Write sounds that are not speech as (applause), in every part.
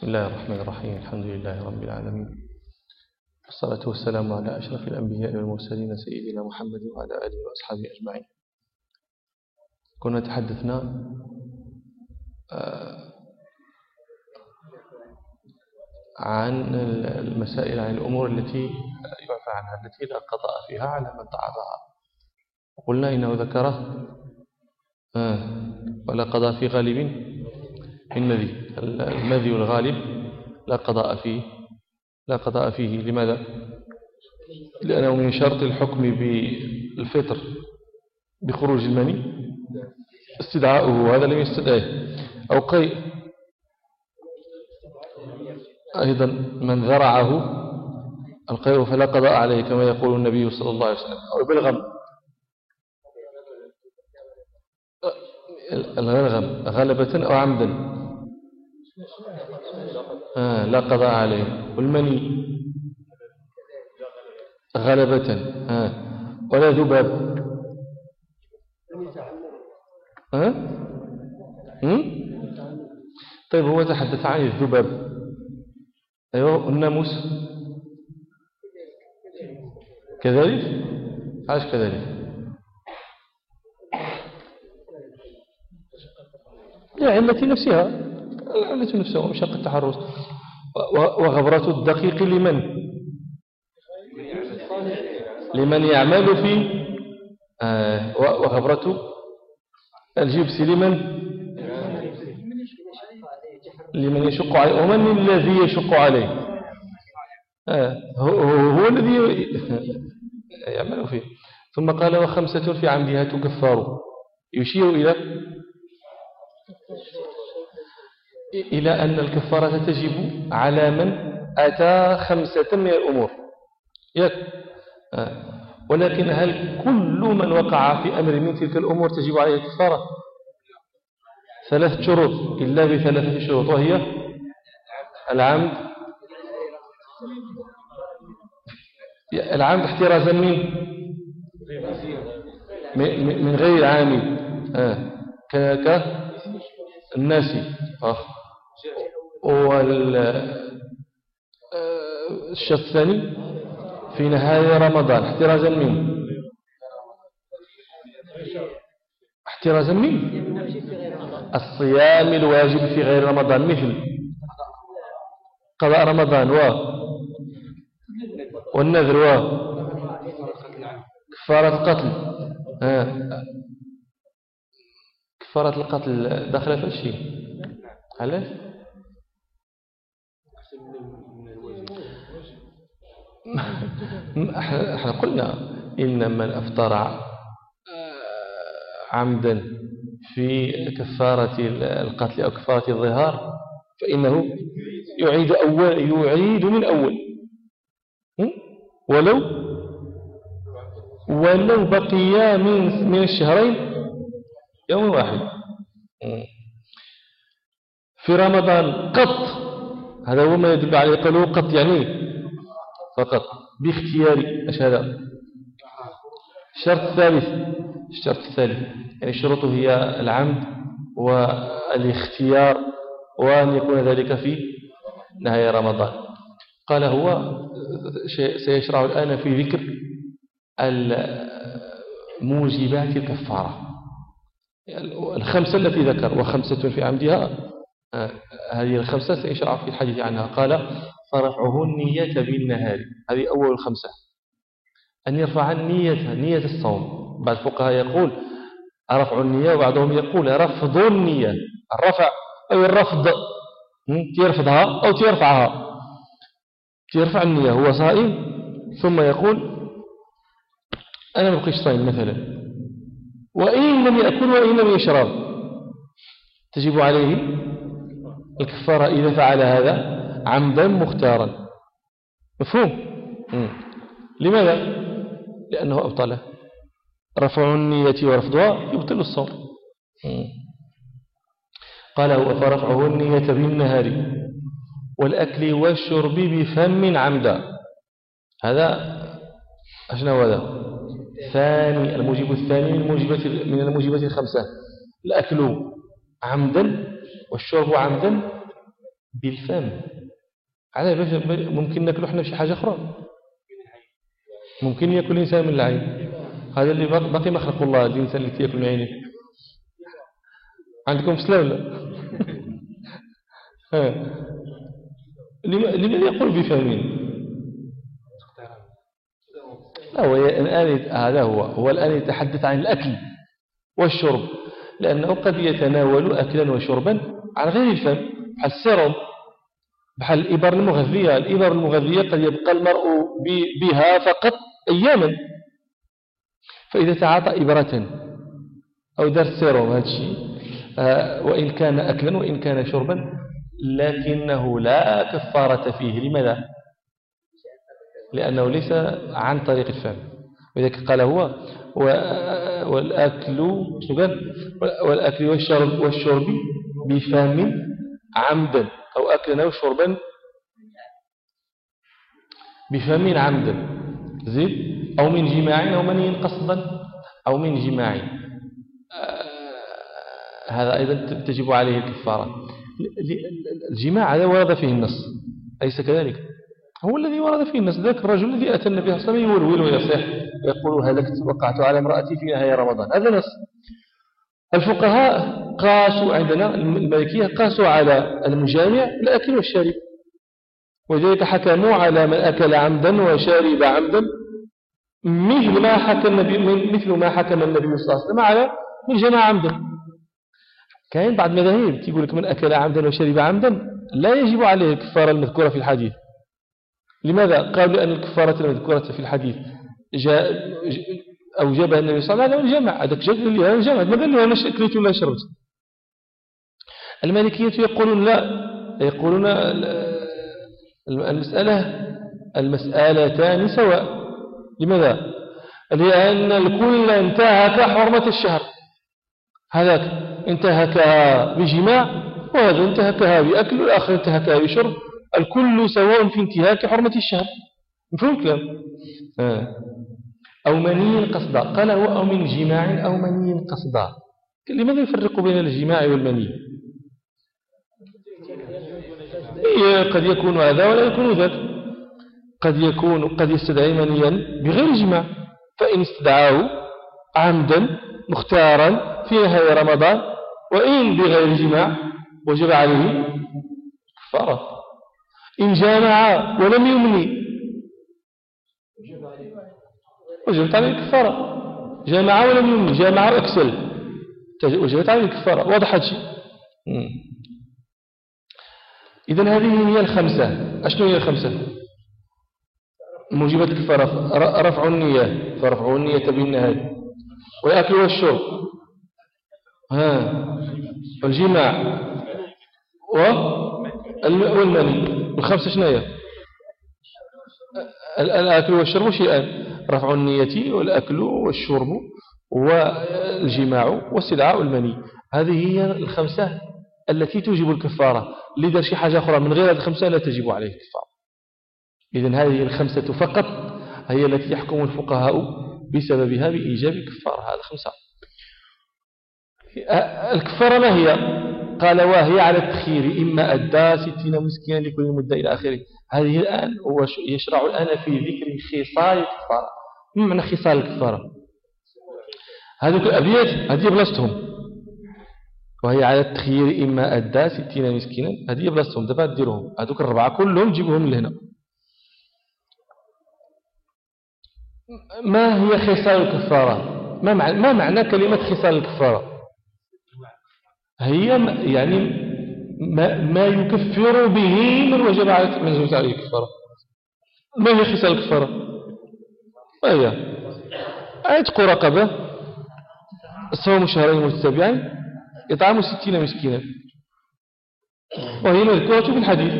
بسم الله الرحمن الرحيم. الحمد لله رب العالمين. والصلاة والسلام على أشرف الأنبياء والمرسلين سيدنا محمد وعلى آله وأصحابه أجمعين. كنا تحدثنا آه، عن المسائل عن الأمور التي يعفى عنها التي لا قضاء فيها على من تعاطاها وقلنا إنه ذكره آه، ولا قضاء في غالب. النذي المذي الغالب لا قضاء فيه لا قضاء فيه. لماذا؟ لأنه من شرط الحكم بالفطر بخروج المني. استدعاؤه هذا لم يستدعيه. أو قي أيضا من ذرعه القيء فلا قضاء عليه كما يقول النبي صلى الله عليه وسلم. أو بالغم. الغلغم غلبة أو عمدا. آه لا قضاء عليه. والمني؟ غلبة آه ولا ذباب. آه؟ طيب هو تحدث عن الذباب. أيوه الناموس. كذلك؟ عاش كذلك. لعلة نفسها. العلة نفسها ومشاق التحرز. وغبرة الدقيق لمن؟ لمن يعمل في آه وغبرة الجبس لمن؟ لمن يشق عليه. ومن الذي يشق عليه؟ آه هو, هو الذي (laughs) يعمل فيه. ثم قال وخمسة في عمدها تكفار يشير إلى إلى أن الكفارة تجب على من أتى خمسة من الأمور. ولكن هل كل من وقع في أمر من تلك الأمور تجب عليه الكفارة ثلاث شروط إلا بثلاثة شروط وهي العمد العمد احترازا من من غير عامل آه. كالناسي آه. والشرط الثاني في نهاية رمضان. احترازا منه. احترازا منه. الصيام الواجب في غير رمضان. مثل قضاء رمضان و والنذر و كفارة القتل. كفارة القتل داخلة في الشيء. علاش؟ إحنا قلنا إن من أفطر عمدا في كفارة القتل أو كفارة الظهار فإنه يعيد أول يعيد من أول. ولو ولو بقي من من الشهرين يوم واحد. في رمضان قط هذا هو ما يدل عليه قالوا قط يعني فقط باختياري إيش هذا؟ الشرط الثالث الشرط الثالث يعني شروطه هي العمد والاختيار وأن يكون ذلك في نهاية رمضان. قال هو سيشرع الآن في ذكر الموجبات الكفارة. الخمسة التي ذكر وخمسة في عمدها هذه الخمسة سيشرع في الحديث عنها. قال فرفعه النية بالنهار. هذه أول الخمسة. أن يرفع النية نية الصوم. بعض الفقهاء يقول رفع النية. وبعضهم يقول رفض النية. الرفع أو الرفض تيرفضها أو تيرفعها تيرفع النية هو صائم. ثم يقول أنا ما بقيش صائم مثلا. وإن لم يأكل وإن لم يشرب. تجب عليه الكفارة إذا فعل هذا عمدا مختارا. مفهوم؟ لماذا؟ لأنه أبطله. رفع النية ورفضها يبطل الصوم. قال هو فرفعه النية بالنهار والأكل والشرب بفم عمدا. هذا أشنا هذا؟ ثاني الموجب الثاني من الموجبات من الموجبات الخمسة. الأكل عمدا والشرب عمدا بالفم. على ممكن ناكلوا إحنا شي حاجة أخرى. ممكن يأكل الإنسان من العين. هذا اللي باقي خلق الله الإنسان اللي يأكل من عينه. عندكم سلام لا (laughs) لماذا يقول بفمين لا هو الآن هذا هو. هو الآن يتحدث عن الأكل والشرب. لأنه قد يتناول أكلا وشربا عن غير الفم. السيروم بحال الإبر المغذية. الإبر المغذية قد يبقى المرء بها فقط أياما. فإذا تعاطى إبرة أو دار سيروم هذا الشيء آه، وإن كان أكلا وإن كان شربا لكنه لا كفارة فيه. لماذا؟ لأنه ليس عن طريق الفم. ولذلك قال هو والأكل والأكل والشرب, والشرب بفم عمدا أو أكلا أو شربا بفم عمدا زيد أو من جماع أو مني قصدا أو من جماع. آه، هذا أيضا تجب عليه الكفارة. الجماع هذا ورد فيه النص أليس كذلك؟ هو الذي ورد فيه النص ذاك الرجل الذي أتى النبي صلى الله عليه وسلم يولول ويصيح ويقول هلكت وقعت على امرأتي في نهاية رمضان. هذا نص. الفقهاء قاسوا عندنا المالكية قاسوا على المجامع الأكل والشرب وذلك حكموا على من أكل عمدا وشرب عمدا مثل ما حكم النبي مثل ما حكم النبي صلى الله عليه وسلم على من جمع عمدا. كاين بعض المذاهب تقول لك من أكل عمدا وشرب عمدا لا يجب عليه الكفارة المذكورة في الحديث. لماذا؟ قالوا لأن الكفارة المذكورة في الحديث جاء أوجبها النبي صلى الله عليه وسلم الجمع هذاك جاء لي هذا ما قال لي أنا شكلت ولا شربت المالكية يقولون لا يقولون المسألة المسألتان سواء لماذا؟ لأن الكل انتهك حرمة الشهر هذاك انتهكها بجماع وهذا انتهكها بأكل والآخر انتهكها بشرب الكل سواء في انتهاك حرمة الشهر. مفهوم كلام آه. أو مني قصدا قال هو أو من جماع أو مني قصدا لماذا يفرق بين الجماع والمني؟ إيه قد يكون هذا ولا يكون ذاك. قد يكون قد يستدعي منيا بغير جماع. فإن استدعاه عمدا مختارا في نهاية رمضان وإن بغير جماع وجب عليه كفارة إن جامع ولم يمني. وجبت عليه الكفارة. جامع ولم يمني. جامع وأكسل وجبت عليه الكفارة. واضح هذا الشيء. إذن هذه هي الخمسة. أشنو هي الخمسة؟ موجبة الكفارة. رفع النية. فرفع النية بالنهاية والأكل والشرب ها. والجماع. والمني الخمسة شنو هي الأكل والشرب شيئان. رفع النية والأكل والشرب والجماع واستدعاء المني هذه هي الخمسة التي توجب الكفارة. لذا شي حاجة أخرى من غير هذه الخمسة لا تجب عليه الكفارة. إذا هذه الخمسة فقط هي التي يحكم الفقهاء بسببها بإيجاب الكفارة هذا خمسة الكفارة ما هي؟ قال وهي على التخيير إما أدى ستين مسكينا لكل مدة إلى آخره. هذه الآن هو يشرع الآن في ذكر خصال الكفارة. ما معنى خصال الكفارة؟ هذه الأبيات هذه بلاصتهم. وهي على التخيير إما أدى ستين مسكينا هذه بلاصتهم. دابا ديروهم. هذوك الربعة كلهم جيبوهم لهنا. ما هي خصال الكفارة؟ ما معنى كلمة خصال الكفارة؟ هي يعني ما, ما يكفر به من وجب عليه الكفارة ما هي خصال الكفارة ما هي عتق رقبة صوم شهرين متتابعين إطعام ستين مسكينا. وهي مذكورة في الحديث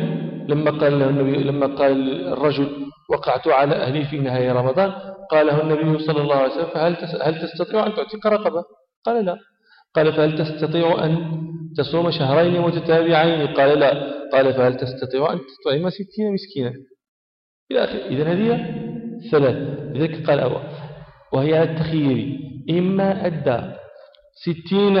لما قال النبي لما قال الرجل وقعت على أهلي في نهاية رمضان قاله النبي صلى الله عليه وسلم فهل هل تستطيع أن تعتق رقبة قال لا. قال فهل تستطيع أن تصوم شهرين متتابعين؟ قال لا. قال فهل تستطيع أن تطعم ستين مسكينا؟ إلى آخر. إذن هذه ثلاث. لذلك قال أول وهي على التخيير. إما أدى ستين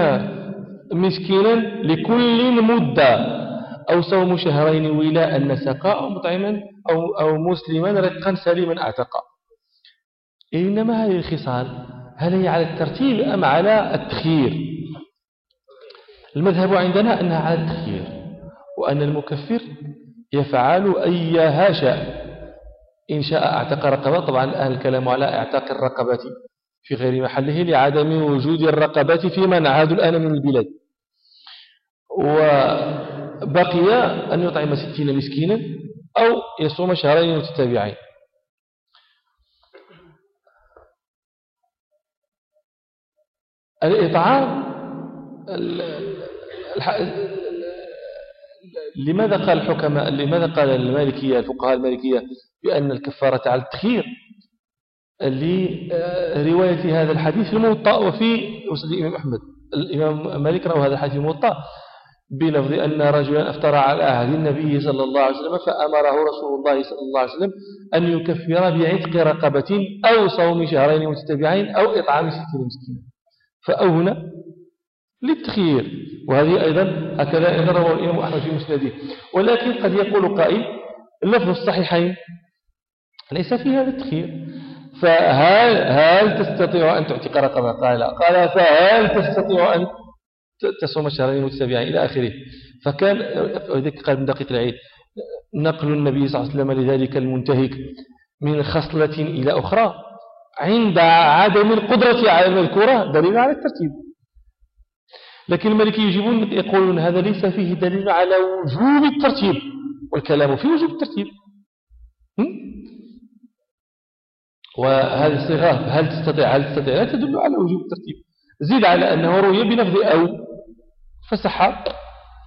مسكينا لكل مدة أو صوم شهرين ولاء نسقا أو مطعما أو, أو مسلما رقا سليما أعتقا. إنما هذه الخصال هل هي على الترتيب أم على التخيير؟ المذهب عندنا أنها على التخيير وأن المكفر يفعل أيها شاء إن شاء أعتق رقبة طبعا الآن الكلام على إعتاق الرقبة في غير محله لعدم وجود الرقبة في من عاد الآن من البلاد. وبقي أن يطعم ستين مسكينا أو يصوم شهرين متتابعين. الإطعام لماذا قال الحكماء لماذا قال المالكية الفقهاء المالكية بأن الكفارة على التخيير لرواية هذا الحديث في الموطأ وفي مسند الإمام أحمد. الإمام مالك روى هذا الحديث في الموطأ بلفظ أن رجلا أفترى على عهد النبي صلى الله عليه وسلم فأمره رسول الله صلى الله عليه وسلم أن يكفر بعتق رقبة أو صوم شهرين متتبعين أو إطعام ستين مسكين فأهنا للتخيير. وهذه أيضا هكذا أيضا روى الإمام أحمد في مسنده. ولكن قد يقول قائل اللفظ الصحيحين ليس في هذا التخيير. فهل هل تستطيع أن تعتق رقبة قال قال فهل تستطيع أن تصوم شهرين متتابعين إلى آخره؟ فكان قال من دقيق العيد. نقل النبي صلى الله عليه وسلم لذلك المنتهك من خصلة إلى أخرى. عند عدم القدرة على المذكورة دليل على الترتيب. لكن المالكي يجيبون يقولون هذا ليس فيه دليل على وجوب الترتيب والكلام في وجوب الترتيب. وهذه الصيغة هل تستطيع هل تستطيع؟ لا تدل على وجوب الترتيب. زيد على أنه روي بلفظ أو فسح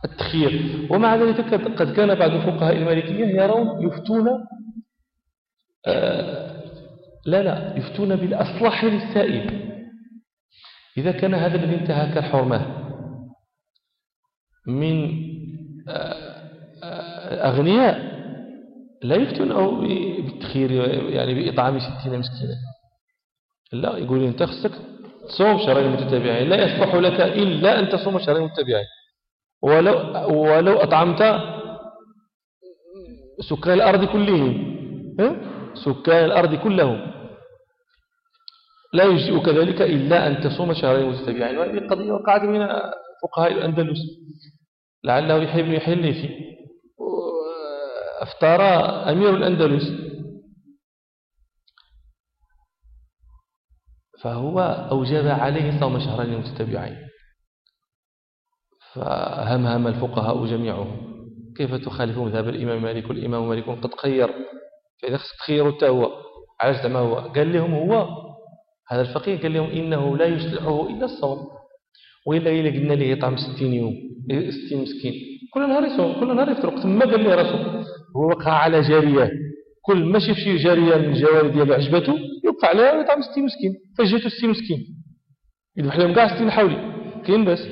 التخيير. ومع ذلك قد كان بعض الفقهاء المالكية يرون يفتون آه لا لا يفتون بالأصلح للسائل. إذا كان هذا الذي انتهك الحرمة من آه، آه، أغنياء لا يفتون أو بالتخيير يعني بإطعام ستين مسكينا. لا يقول أنت خصك تصوم شهرين متتابعين لا يصلح لك إلا أن تصوم شهرين متتابعين. ولو, ولو أطعمت سكان الأرض كلهم سكان الأرض كلهم. لا يجزئك ذلك إلا أن تصوم شهرين متتابعين وهذه قضية وقعت من فقهاء الأندلس. لعله يحب يحل فيه أفترى أمير الأندلس. فهو أوجب عليه صوم شهرين متتابعين. فهمهم الفقهاء جميعهم. كيف تخالف مذهب الإمام مالك؟ والإمام مالك قد خير. فإذا خصك تخير التهوى عرفت ما هو؟ قال لهم هو هذا الفقيه قال لهم إنه لا يصلحه إلا الصوم. وإلا إلا قلنا له يطعم 60 يوم؟ 60 مسكين. كل نهار يصوم كل نهار يفطر. ثم قال لي راسه هو وقع على جارية. كل ما شاف شي جارية من الجواري ديالو عجبته يوقع عليها ويطعم 60 مسكين. فجاتو 60 مسكين. يذبح لهم كاع 60 حولي. كاين باس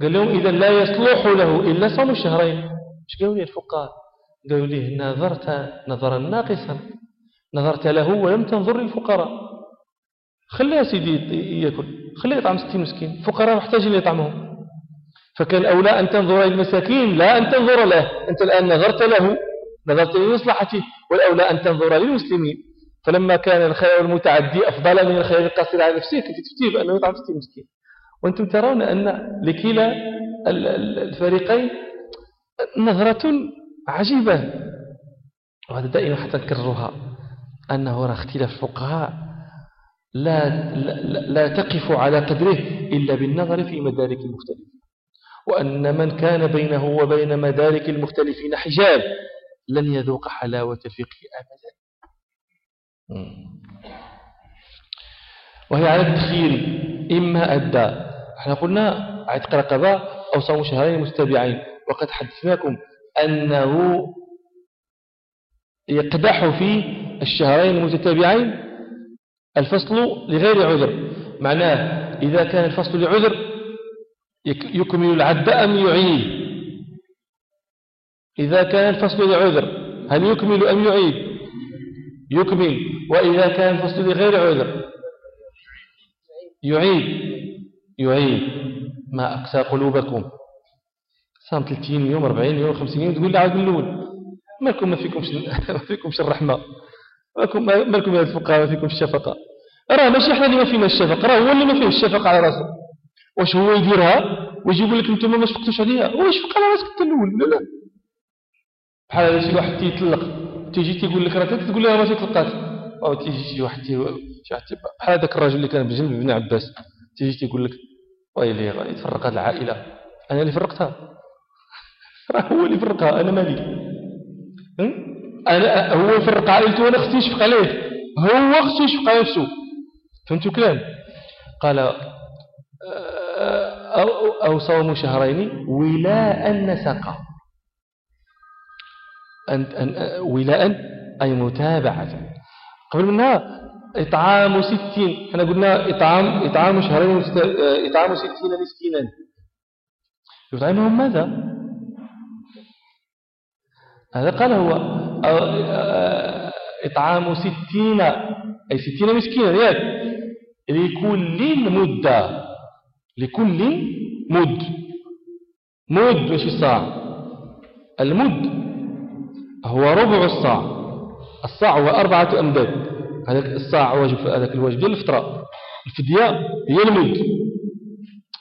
قال لهم إذا لا يصلح له إلا صوم الشهرين إيش قالوا لي الفقهاء؟ قالوا لي نظرت نظرا ناقصا. نظرت له ولم تنظر للفقراء. خليها سيدي ياكل خليه يطعم 60 مسكين الفقراء محتاجين يطعمهم فكان أولى أن تنظر للمساكين لا أن تنظر له. أنت الآن نظرت له نظرت لمصلحته والأولى أن تنظر للمسلمين. فلما كان الخير المتعدي أفضل من الخير القاصر على نفسه كيف تفتيه بأنه يطعم 60 مسكين وأنتم ترون أن لكلا الفريقين نظرة عجيبة. وهذا دائما حتى نكررها. أنه راه اختلاف الفقهاء لا, لا, لا تقف على قدره إلا بالنظر في مدارك المختلفة وأن من كان بينه وبين مدارك المختلفين حجاب لن يذوق حلاوة الفقه أبدا. وهي على التخيير إما أدى. إحنا قلنا عتق رقبة أو صوم شهرين متتابعين. وقد حدثناكم أنه يقدح في الشهرين المتتابعين الفصل لغير عذر. معناه إذا كان الفصل لعذر يكمل العد أم يعيد؟ إذا كان الفصل لعذر هل يكمل أم يعيد؟ يكمل. وإذا كان الفصل لغير عذر يعيد. يعيد. ما أقسى قلوبكم. صام 30 يوم 40 يوم 50 يوم تقول لي من الأول مالكم ما فيكمش (laughs) ما فيكمش الرحمة. مالكم مالكم يا الفقهاء ما فيكمش الشفقة. راه ماشي إحنا اللي ما فينا الشفقة. راه هو اللي ما فيه الشفقة على راسه. واش هو يديرها؟ ويجي يقول لك أنتم ما شفقتوش عليها. هو يشفق على راسك انت الأول لا لا. بحال شي واحد تيطلق تيجي تيقول لك راه تقول لها ما تيطلقات أو تيجي شي واحد شي واحد بحال هذاك الراجل اللي كان بجنب ابن عباس. تيجي تيقول لك ويلي غادي تفرق هذه العائلة. أنا اللي فرقتها. (laughs) راه هو اللي فرقها. أنا مالي. أنا هو يفرق عائلته وأنا خصني يشفق عليه هو خصو يشفق على نفسه؟ فهمتوا كلام؟ قال أو, أو صوم شهرين ولاء نسقا أن أن ولاء أي متابعة. قبل منها إطعام ستين. إحنا قلنا إطعام إطعام شهرين إطعام ستين مسكينا. يطعمهم ماذا؟ هذا قال هو إطعام ستين أي ستين مسكينا ياك لكل مدة لكل مد. مد مش الصاع؟ المد هو ربع الصاع. الصاع هو أربعة أمداد. هذاك الصاع واجب هذاك الواجب ديال الفطرة. الفدية هي المد.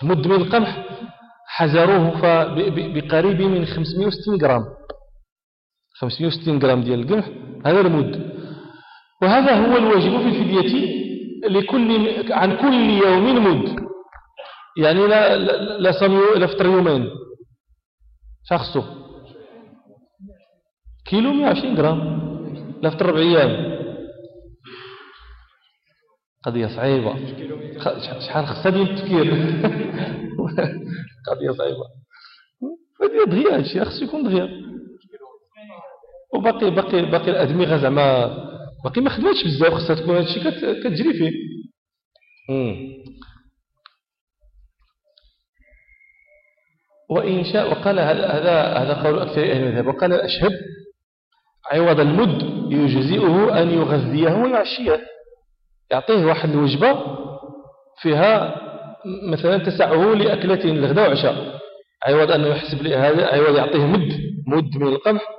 مد من القمح حزروه بقريب من 560 جرام 560 جرام ديال القمح هذا المد. وهذا هو الواجب في الفدية لكل عن كل يوم مد. يعني لا لا لا فطر يومين. شخصه. كيلو 120 جرام لا فطر ربع أيام. قضية صعيبة. شحال خصها ديال التفكير؟ (laughs) قضية صعيبة. هذه دغيا هادشي خصو يكون دغيا. وباقي باقي باقي الادمغه زعما باقي ما خدمتش بزاف خصها تكون هادشي كتجري فيه. وإن شاء وقال هذا هذا قول أكثر أهل المذهب. وقال الأشهب عوض المد يجزئه أن يغذيه ويعشيه. يعطيه واحد الوجبة فيها مثلا تسعة لأكلتين الغداء وعشاء. عوض أنه يحسب هذا عوض يعطيه مد مد من القمح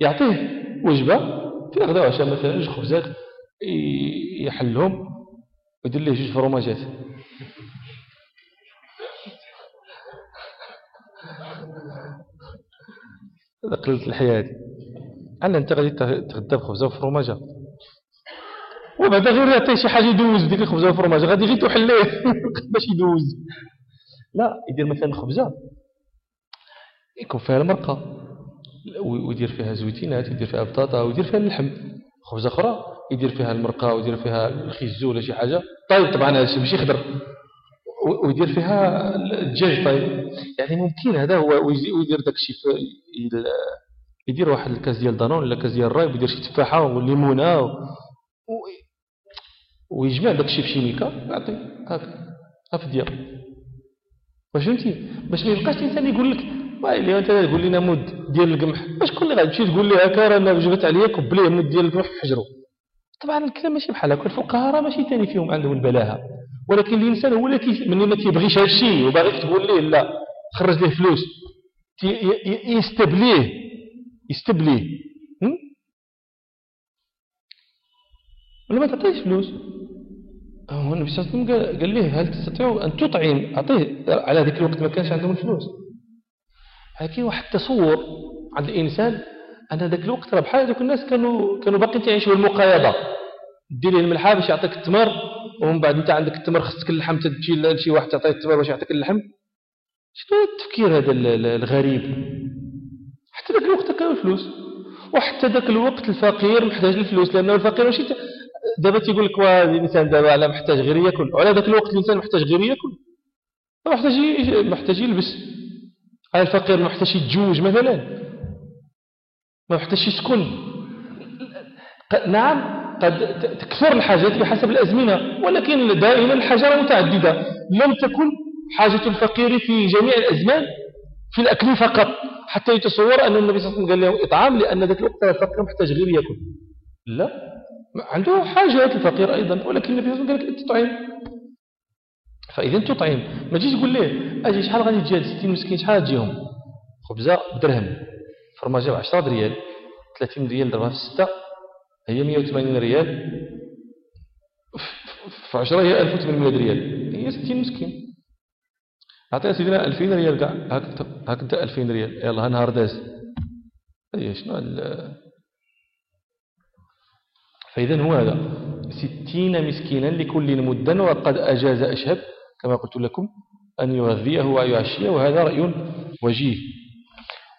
يعطيه وجبة في غدا وعشاء مثلا جوج خبزات يحلهم ويدير ليه جوج فروماجات قلة الحياة. أنا أنت غادي تغدى بخبزة وفروماجة وبعد غير يعطيه شي حاجة يدوز ديك الخبزة والفروماجة غادي غير تحليه (laughs) باش يدوز. لا يدير مثلا خبزة. يكون فيها المرقة. ويدير فيها زويتينات يدير فيها بطاطا ويدير فيها اللحم. خبزة أخرى يدير فيها المرقة ويدير فيها الخيزو ولا شي حاجة. طيب طبعا هذا الشيء ماشي خضر ويدير فيها الدجاج طيب يعني ممكن هذا هو ويدير داك الشيء يدير واحد الكاس ديال دانون ولا كاس ديال الراي ويدير شي تفاحة وليمونة و... ويجمع داك الشيء بشيميكا يعطي هكا هكا واش فهمتي؟ باش ما يبقاش الإنسان يقول لك اللي انت تقول لنا مد ديال القمح. واش كل غادي تمشي تقول لي هكا راه وجبت عليا كب ليه مد ديال القمح في حجرو. طبعا الكلام ماشي بحال هكا الفقهاء راه ماشي ثاني فيهم عندهم البلاهة. ولكن الإنسان هو اللي ملي ما تيبغيش هذا الشيء وباغيك تقول ليه لا خرج ليه فلوس. يستبليه. يستبليه. ولا ما تعطيش فلوس؟ هو النبي صلى الله عليه وسلم قال ليه هل تستطيع أن تطعم؟ أعطيه على ذلك الوقت ما كانش عندهم الفلوس. لكن واحد التصور عند الإنسان أن ذاك الوقت راه بحال هذوك الناس كانوا كانوا باقيين تعيشوا المقايضة دير ليه الملحة باش يعطيك التمر ومن بعد أنت عندك التمر خصك اللحم تمشي لشي واحد تعطيه التمر باش يعطيك اللحم. شنو التفكير هذا الغريب؟ حتى ذاك الوقت كانوا الفلوس. وحتى ذاك الوقت الفقير محتاج الفلوس لأنه الفقير ماشي دابا تيقول لك الإنسان دابا على محتاج غير ياكل. وعلى ذاك الوقت الإنسان محتاج غير ياكل. محتاج محتاج يلبس. على الفقير محتاج يتزوج مثلا. ما محتاج يسكن نعم قد تكثر الحاجات بحسب الأزمنة ولكن دائما الحاجة متعددة. لم تكن حاجة الفقير في جميع الأزمان في الأكل فقط حتى يتصور أن النبي صلى الله عليه وسلم قال له إطعام لأن ذاك الوقت الفقير محتاج غير يأكل. لا. عنده حاجات الفقير أيضا ولكن النبي صلى الله عليه وسلم قال لك تطعم فإذا تطعم ما تجيش تقول ليه؟ أجي شحال غادي تجي؟ 60 مسكين شحال تجيهم؟ خبزة بدرهم فرماجة ب 10 ريال 30 ريال ضربها في 6 هي 180 ريال. في 10 هي 1800 ريال. هي 60 مسكين. أعطيها سيدنا 2000 ريال كاع. هاك أنت 2000 ريال. يلا نهار داز هي شنو فإذا هو هذا. ستين مسكينا لكل مدا وقد أجاز أشهب كما قلت لكم أن يغذيه ويعشيه وهذا رأي وجيه.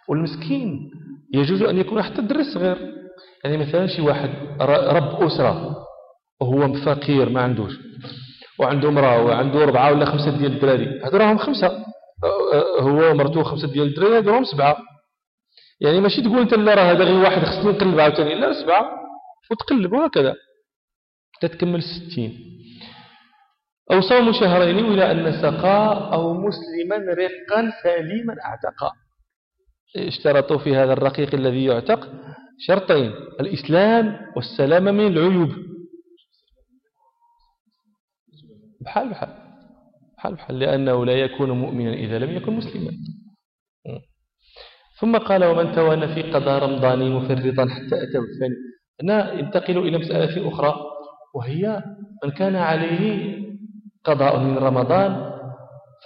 والمسكين يجوز أن يكون حتى الدري الصغير يعني مثلا شي واحد رب أسرة وهو فقير ما عندوش. وعنده امرأة وعنده أربعة ولا خمسة ديال الدراري. هذو راهم خمسة. هو ومرته خمسة ديال الدراري هذو راهم سبعة. يعني ماشي تقول أنت لا راه هذا غير واحد خصني نقلب عاوتاني. لا سبعة. وتقلب وهكذا. تتكمل ستين. أو صوم شهرين ولا أن سقى أو مسلما رقا سليما اعتقى. اشترطوا في هذا الرقيق الذي يعتق شرطين الإسلام والسلام من العيوب. بحال بحال بحال بحال لأنه لا يكون مؤمنا إذا لم يكن مسلما. ثم قال ومن توان في قضاء رمضان مفرطا حتى أتى الثاني هنا ينتقل إلى مسألة أخرى وهي من كان عليه قضاء من رمضان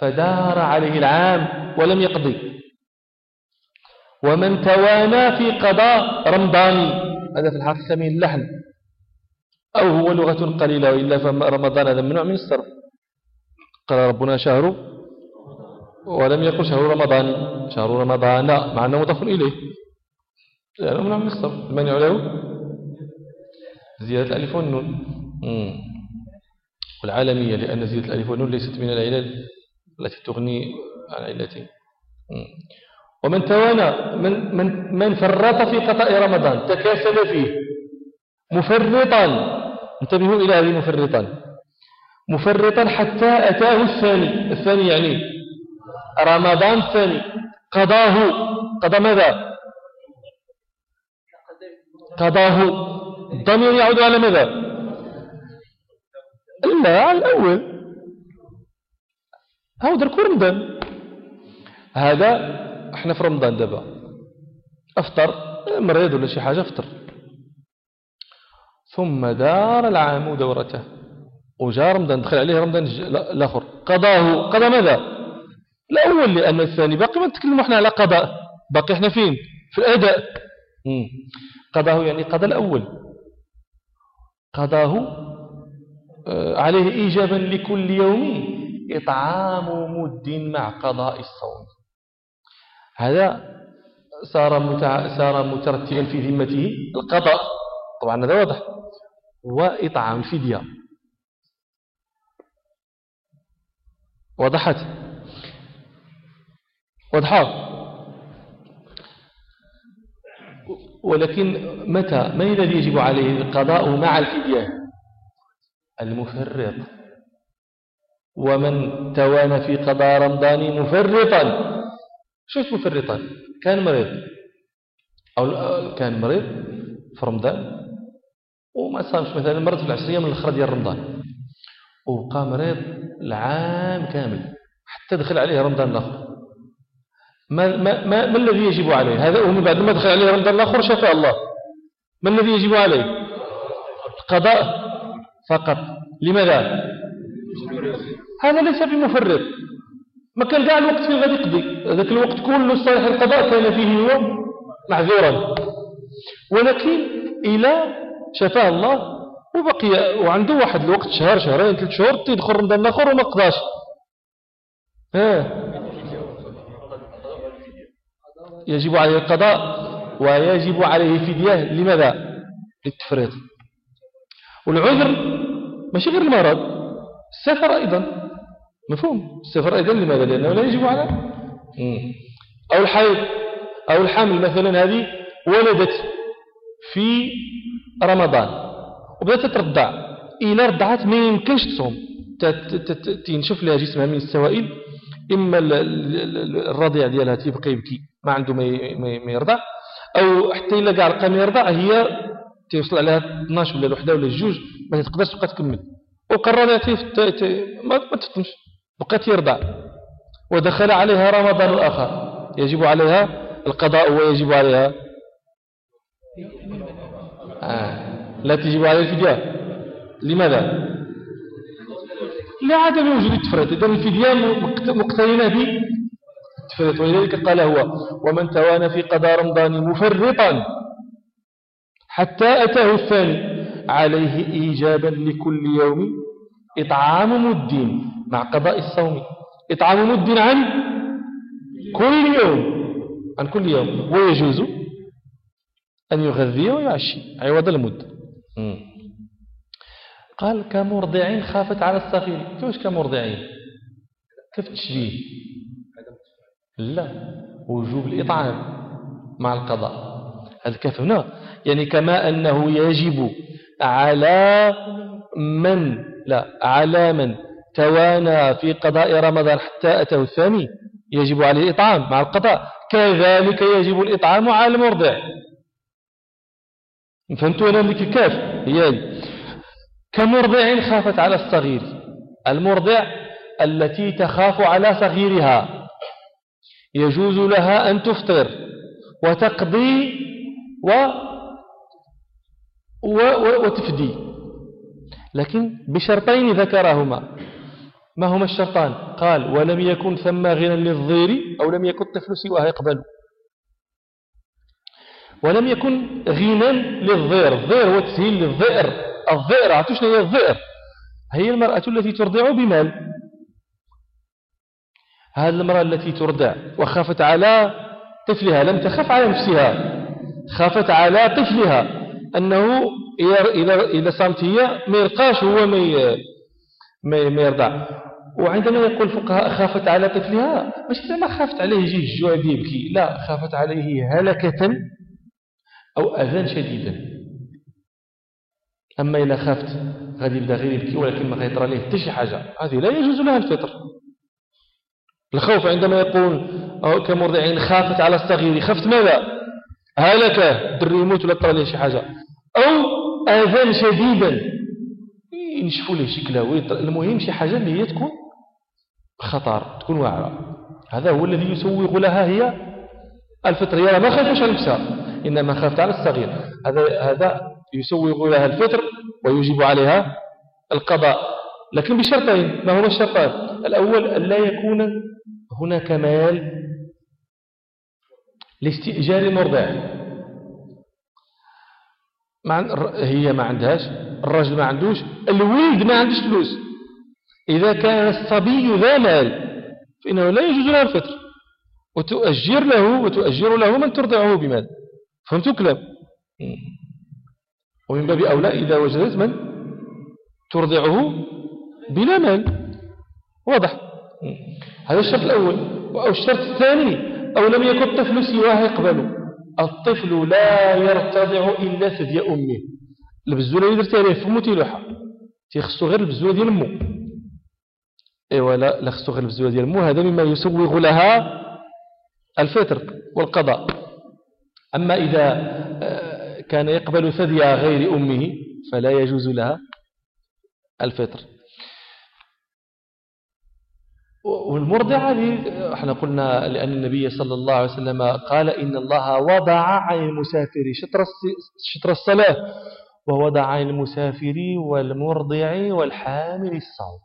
فدار عليه العام ولم يقضي. ومن توانى في قضاء رمضاني هذا في الحقيقة من اللحن. أو هو لغة قليلة وإلا فرمضان هذا من نوع من الصرف. قال ربنا شهر ولم يقل شهر رمضان. شهر رمضان مع أنه مضاف إليه. لأنه من نوع من الصرف. المانع له زيادة الألف والنون. والعالمية لأن زيادة الألف والنون ليست من العلل التي تغني عن علتين ومن توانى من, من, من فرط في قضاء رمضان تكاسل فيه. مفرطا. انتبهوا إلى هذه مفرطا. مفرطا حتى أتاه الثاني. الثاني يعني رمضان الثاني. قضاه. قضى ماذا؟ قضاه. الضمير يعود على ماذا؟ لا على الأول. هاو درك رمضان. هذا إحنا في رمضان دابا. أفطر مريض ولا شي حاجة أفطر. ثم دار العام دورته. وجاء رمضان دخل عليه رمضان الآخر. قضاه. قضى ماذا؟ الأول لأن الثاني. باقي ما نتكلم إحنا على قضاء. باقي إحنا فين؟ في الأداء. قضاه يعني قضى الأول. قضاه عليه إيجابا لكل يوم إطعام مد مع قضاء الصوم. هذا صار متع... صار مترتبا في ذمته القضاء. طبعا هذا واضح. وإطعام الفدية وضحت وضحت ولكن متى؟ من الذي يجب عليه القضاء مع الفدية؟ المفرط. ومن توان في قضاء رمضان مفرطا. شو مفرطا. كان مريض. أو كان مريض في رمضان. وما صامش مثلا مرض في العشرية من الأخرى ديال رمضان. وبقى مريض العام كامل. حتى دخل عليه رمضان الآخر. ما, ما, ما, ما الذي يجب عليه؟ هذا ومن بعد ما دخل عليه رمضان الآخر شفاء الله. ما الذي يجب عليه؟ القضاء فقط. لماذا؟ هذا ليس بمفرط. ما كان قاع الوقت فيه غادي يقضي. ذاك الوقت كله صالح القضاء كان فيه هو معذورا ولكن إلى شفاه الله وبقي وعنده واحد الوقت شهر شهرين ثلاث شهور تدخل رمضان الآخر وما قضاش. ها. يجب عليه القضاء ويجب عليه فدية. لماذا؟ للتفريط. والعذر ماشي غير المرض السفر أيضا. مفهوم. السفر أيضا لماذا؟ لأنه لا يجب على أو الحيض أو الحمل مثلا هذه ولدت في رمضان وبدأت ترضع إلى رضعت ما يمكنش تصوم. تنشف لها جسمها من السوائل. إما الرضيع ديالها تيبقى يبكي ما عنده ما يرضع. أو حتى إلا قاع لقى ما يرضع هي تيوصل عليها 12 ولا وحده ولا جوج ما تقدرش تبقى تكمل. وقرر ما تفطمش بقت يرضع ودخل عليها رمضان الآخر. يجب عليها القضاء ويجب عليها. آه. لا تجب عليها الفدية. لماذا؟ لعدم وجود التفريط. إذن الفدية مقترنة بالتفريط ولذلك قال هو ومن توانى في قضاء رمضان مفرطا حتى أتاه الثاني. عليه إيجابا لكل يوم إطعام مد مع قضاء الصوم. إطعام مد عن كل يوم. عن كل يوم. ويجوز أن يغذي ويعشي. عوض المد. قال كمرضع خافت على الصغير. كيفاش كمرضعين؟ كيف تشبيه لا. وجوب الإطعام مع القضاء. كيف هنا يعني كما أنه يجب على من لا على من توانى في قضاء رمضان حتى أتاه الثاني يجب عليه الإطعام مع القضاء. كذلك يجب الإطعام على المرضع. فهمتوا أنا لك كيف؟ هي كمرضع خافت على الصغير. المرضع التي تخاف على صغيرها. يجوز لها أن تفطر وتقضي و وتفدي. لكن بشرطين ذكرهما. ما هما الشرطان؟ قال ولم يكن ثم غنى للضير أو لم يكن طفل سواها يقبل. ولم يكن غنى للضير. الضير هو تسهيل للضئر. الضئر عرفتوا شنو هي الضئر؟ هي المرأة التي ترضع بمال. هذه المرأة التي ترضع وخافت على طفلها لم تخف على نفسها. خافت على طفلها أنه إذا صامت هي ما يلقاش هو ما يرضع وعندما يقول الفقهاء خافت على طفلها مش ما خافت عليه يجي الجوع يبكي. لا خافت عليه هلكة أو أذان شديدا. أما إذا خافت غادي يبدأ غير يبكي ولكن ما غيطرى ليه حتى شي حاجة. هذه لا يجوز لها الفطر. الخوف عندما يقول كمرضعين خافت على الصغير خفت ماذا؟ هلك الدري يموت ولا طرى ليه شي حاجة. أو آذان شديدا. ينشفوا له شكله المهم شي حاجة اللي هي تكون خطر تكون واعرة. هذا هو الذي يسوغ لها هي الفطر. هي ما خافش على نفسها إنما خافت على الصغير. هذا هذا يسوغ لها الفطر ويجب عليها القضاء. لكن بشرطين. ما هما الشرطان الأول أن لا يكون هناك مال لاستئجار المرضع ما هي ما عندهاش الرجل ما عندوش الولد ما عندوش فلوس. إذا كان الصبي ذا مال فإنه لا يجوز له الفطر. وتؤجر له وتؤجر له من ترضعه بمال. فهمتوا كلام ومن باب أولى إذا وجدت من ترضعه بلا مال. واضح. هذا الشرط الأول. أو الشرط الثاني أو لم يكن الطفل سواه يقبله الطفل لا يرتضع إلا ثدي أمه. البزولة اللي درتها ليه؟ فمو تيلوحها تيخصو غير البزولة ديال مو. إيوا لا لا خصو غير البزولة ديال مو. هذا مما يسوغ لها الفطر والقضاء. أما إذا آه، كان يقبل ثدي غير أمه فلا يجوز لها الفطر. والمرضعة إحنا قلنا لأن النبي صلى الله عليه وسلم قال إن الله وضع عن المسافر شطر شطر الصلاة ووضع عن المسافر والمرضع والحامل الصوم.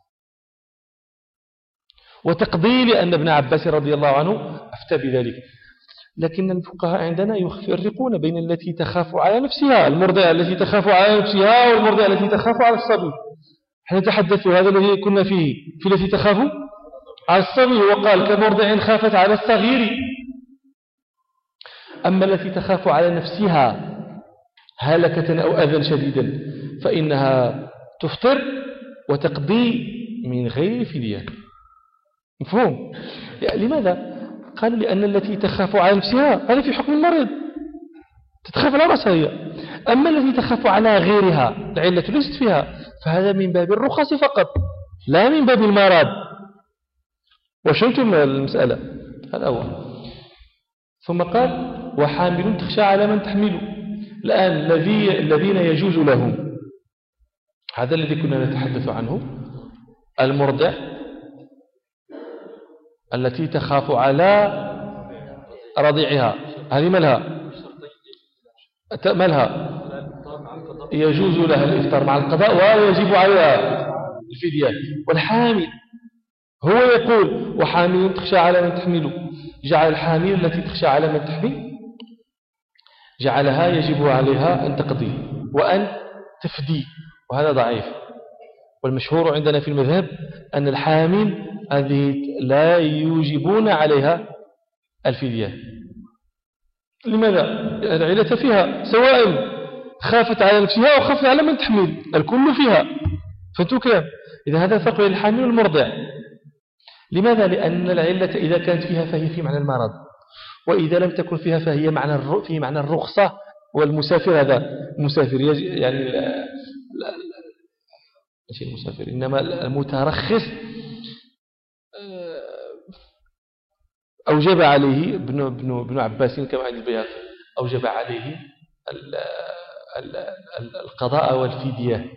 وتقضي لأن ابن عباس رضي الله عنه أفتى بذلك. لكن الفقهاء عندنا يفرقون بين التي تخاف على نفسها المرضعة التي تخاف على نفسها والمرضعة التي تخاف على الصبي. نتحدث هذا الذي كنا فيه في التي تخاف؟ على الصغير وقال كمرضع خافت على الصغير. أما التي تخاف على نفسها هلكة أو أذى شديدا فإنها تفطر وتقضي من غير فدية. مفهوم؟ لماذا؟ قال لأن التي تخاف على نفسها هذا في حكم المريض. تتخاف على رأسها هي. أما التي تخاف على غيرها العلة ليست فيها فهذا من باب الرخص فقط لا من باب المرض. وشلتم المسألة. هذا هو ثم قال وحامل تخشى على من تحمله. الآن الذي الذين يجوز لهم. هذا الذي كنا نتحدث عنه. المرضع التي تخاف على رضيعها. هذه مالها مالها يجوز لها الإفطار مع القضاء ويجب عليها الفدية. والحامل هو يقول وحامل تخشى على من تحمله. جعل الحامل التي تخشى على من تحمل. جعلها يجب عليها أن تقضي وأن تفدي وهذا ضعيف. والمشهور عندنا في المذهب أن الحامل هذه لا يوجبون عليها الفدية. لماذا؟ العلة فيها سواء خافت على نفسها أو خافت على من تحمل الكل فيها. كلام إذا هذا بين الحامل والمرضع لماذا؟ لأن العلة إذا كانت فيها فهي في معنى المرض وإذا لم تكن فيها فهي معنى في معنى الرخصة والمسافر هذا المسافر يعني ماشي المسافر إنما المترخص آه، أوجب عليه ابن, ابن, ابن عباس كما عند البيهقي أوجب عليه القضاء والفدية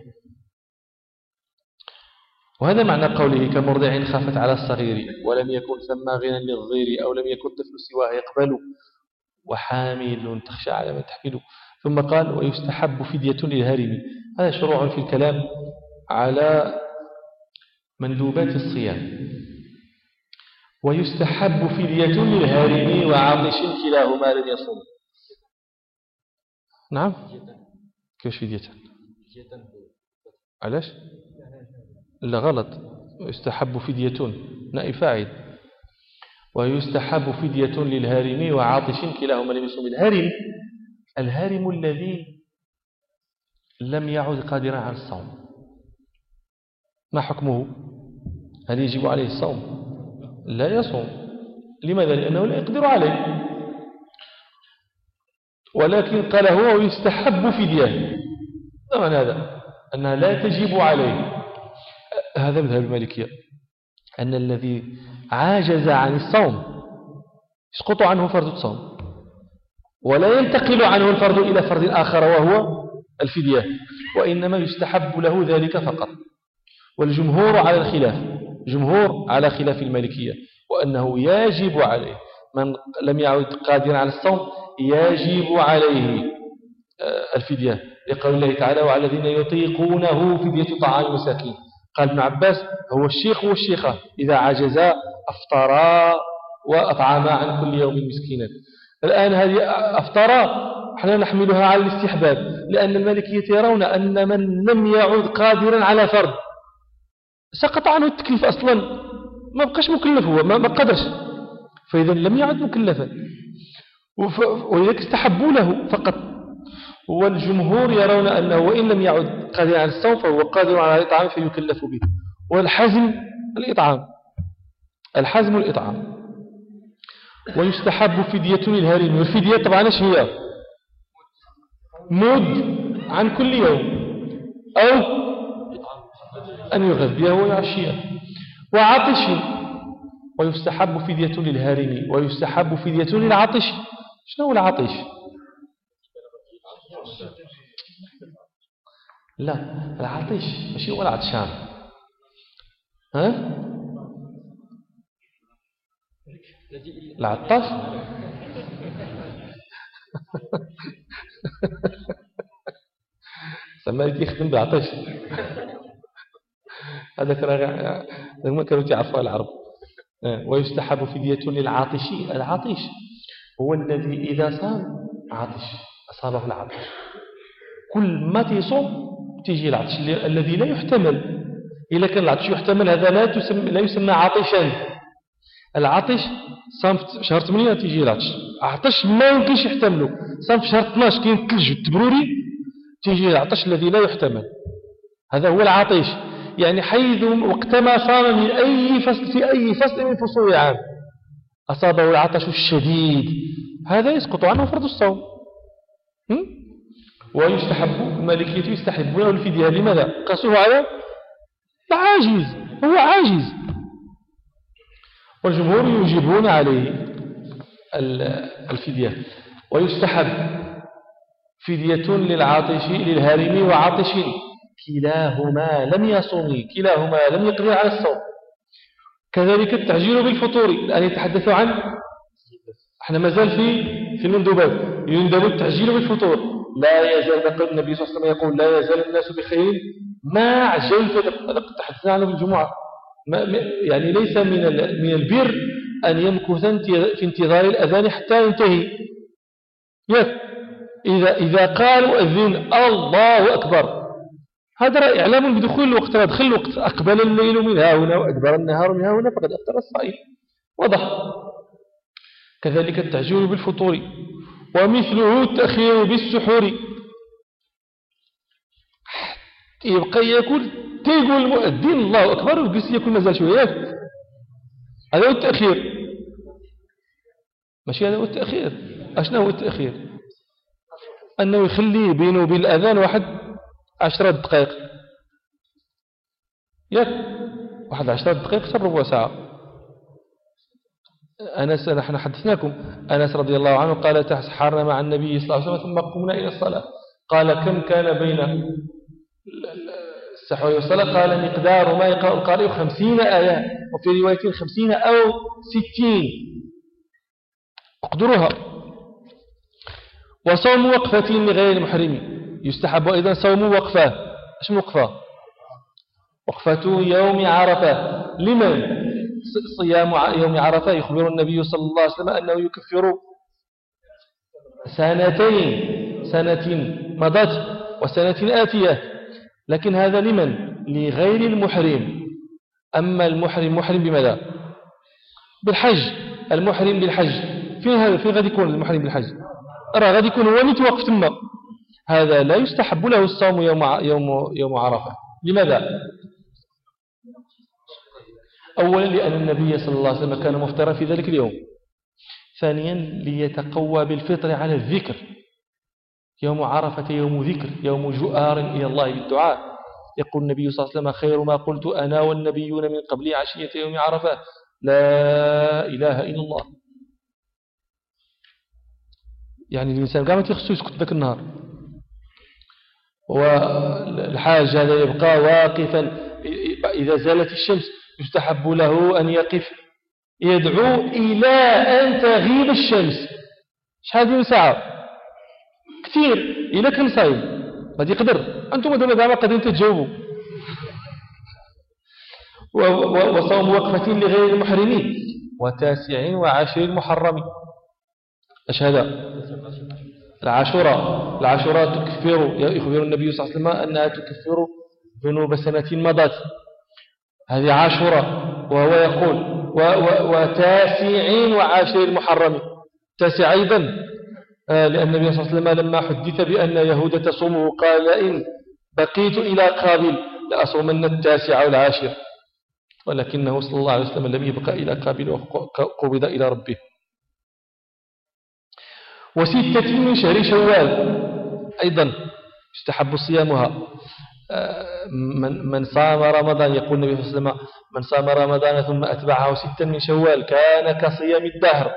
وهذا معنى قوله كمرضع خافت على الصغير. ولم يكن ثم غنى للضير أو لم يكن طفل سواه يقبل. وحامل تخشى على من تحمله. ثم قال ويستحب فدية للهرم هذا شروع في الكلام على مندوبات الصيام. ويستحب فدية للهارم وعطش كلاهما لم يصوم نعم. كيف فدية. علاش؟ لا غلط. يستحب فدية نائب فاعل. ويستحب فدية للهارم وعاطش كلاهما لم يصوم الهارم الهارم الذي لم يعد قادرا على الصوم. ما حكمه؟ هل يجب عليه الصوم؟ لا يصوم. لماذا؟ لأنه لا يقدر عليه. ولكن قال هو يستحب فدية. طبعا هذا؟ أنها لا تجب عليه. هذا مذهب المالكية. أن الذي عاجز عن الصوم يسقط عنه فرض الصوم ولا ينتقل عنه الفرض إلى فرض آخر وهو الفدية وإنما يستحب له ذلك فقط. والجمهور على الخلاف جمهور على خلاف المالكية وأنه يجب عليه من لم يعد قادرا على الصوم يجب عليه آه، الفدية لقول الله تعالى وعلى الذين يطيقونه فدية طعام مساكين قال ابن عباس هو الشيخ والشيخة إذا عجزا أفطرا وأطعما عن كل يوم مسكينا. الآن هذه أفطرا إحنا نحملها على الاستحباب لأن المالكية يرون أن من لم يعد قادرا على فرض سقط عنه التكليف أصلا. ما بقاش مكلف هو ما قدرش. فإذا لم يعد مكلفا. ولذلك استحبوا له فقط والجمهور يرون أنه وإن لم يعد قادرا على الصوم فهو قادر على الإطعام فيكلف به. والحزم الإطعام. الحزم الإطعام. ويستحب فدية للهارين والفدية طبعا إيش هي؟ مد عن كل يوم. أو أن يغذيه ويعشيه. وعطش. ويستحب فدية للهارم ويستحب فدية للعطش. شنو العطش؟ لا العطش. ماشي هو العطشان. ها؟ العطاش (laughs) سما يخدم بالعطش. هذاك راه ما كانوا يعرفوا العرب. ويستحب فدية للعاطش العاطش هو الذي إذا صام عاطش أصابه العطش. كل ما تيصوم تيجي العطش الذي لا يحتمل. إذا كان العطش يحتمل هذا لا تسمى لا يسمى عاطشا العطش صام في شهر 8 تيجي العطش. عطش ما يمكنش يحتمله. صام في شهر 12 كاين الثلج والتبروري تيجي العطش الذي لا يحتمل. هذا هو العطش. يعني حيث وقتما صام من أي فصل في أي فصل من فصول العام. أصابه العطش الشديد. هذا يسقط عنه فرض الصوم. ويستحب المالكية يستحبون الفدية لماذا؟ قاسوه على عاجز هو عاجز. والجمهور يجيبون عليه الفدية. ويستحب فدية للعاطش للهارم وعاطش. كلاهما لم يصوم كلاهما لم يقضي على الصوم. كذلك التعجيل بالفطور الآن يتحدث عن إحنا ما زال في في المندوبات يندب التعجيل بالفطور. لا يزال النبي صلى الله عليه وسلم يقول لا يزال الناس بخير ما عجلت تحدثنا عنه في الجمعة يعني ليس من من البر أن يمكث في انتظار الأذان حتى ينتهي. إذا إذا قال مؤذن الله أكبر. هذا إعلام بدخول الوقت. دخل الوقت. أقبل الليل من ها هنا وأدبر النهار من ها هنا فقد أفطر الصائم. واضح. كذلك التعجيل بالفطور. ومثله التأخير بالسحور. يبقى يقول تيقول المؤذن الله أكبر وبس يكون مازال شوية. هذا هو التأخير. ماشي هذا هو التأخير. أشنا هو التأخير؟ أنه يخلي بينه وبين الأذان واحد عشرة دقائق. ياك واحد عشرة دقائق حتى ربع ساعة. أنس نحن حدثناكم. أنس رضي الله عنه قال تحرنا مع النبي صلى الله عليه وسلم ثم قمنا إلى الصلاة. قال كم كان بين السحور والصلاة؟ قال مقدار ما يقرأ القارئ خمسين آية وفي رواية خمسين أو ستين. اقدرها وصوم وقفة لغير المحرم يستحب أيضا صوم وقفة. إيش وقفة؟ وقفة يوم عرفة. لمن؟ صيام يوم عرفة يخبر النبي صلى الله عليه وسلم أنه يكفر سنتين سنة مضت وسنة آتية. لكن هذا لمن؟ لغير المحرم. أما المحرم محرم بماذا؟ بالحج. المحرم بالحج. فين هذا؟ فين غادي يكون المحرم بالحج؟ راه غادي يكون هو متوقف تما. هذا لا يستحب له الصوم يوم يوم يوم عرفة. لماذا؟ اولا لأن النبي صلى الله عليه وسلم كان مفطرا في ذلك اليوم. ثانيا ليتقوى بالفطر على الذكر. يوم عرفة يوم ذكر يوم جؤار إلى الله بالدعاء. يقول النبي صلى الله عليه وسلم خير ما قلت أنا والنبيون من قبل عشية يوم عرفة. لا إله إلا الله. يعني الإنسان قام تخصو يسكت ذاك النهار. والحاج هذا يبقى واقفا. إذا زالت الشمس يستحب له أن يقف يدعو إلى أن تغيب الشمس. شحال من ساعة كثير إلى كم صايم غادي يقدر. أنتم دابا زعما قادرين تتجاوبوا. وصوم وقفة لغير المحرمين. وتاسع وعشر محرم إيش هذا العاشوراء العاشوراء تكفر يخبر النبي صلى الله عليه وسلم أنها تكفر ذنوب سنة مضت. هذه عاشوراء وهو يقول وتاسع وعاشر محرم. تاسع أيضا آه، لأن النبي صلى الله عليه وسلم لما حدث بأن يهود تصومه قال إن بقيت إلى قابل لأصومن التاسع والعاشر. ولكنه صلى الله عليه وسلم لم يبقى إلى قابل وقبض إلى ربه. وستة من شهر شوال. أيضا يستحب صيامها. من من صام رمضان يقول النبي صلى الله عليه وسلم من صام رمضان ثم أتبعه ستا من شوال كان كصيام الدهر.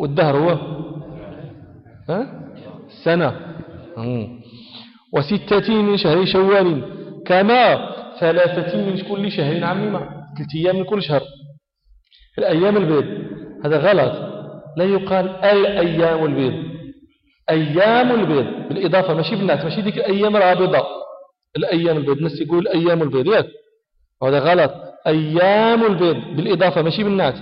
والدهر هو؟ ها؟ سنة. وستة من شهر شوال كما ثلاثة من كل شهر عميمة ثلاثة أيام من كل شهر. الأيام البيض. هذا غلط. لا يقال الأيام البيض. أيام البيض بالإضافة ماشي بالنعت ماشي ديك الأيام الرابضة الأيام البيض الناس يقول الأيام البيض ياك. هذا غلط. أيام البيض بالإضافة ماشي بالنعت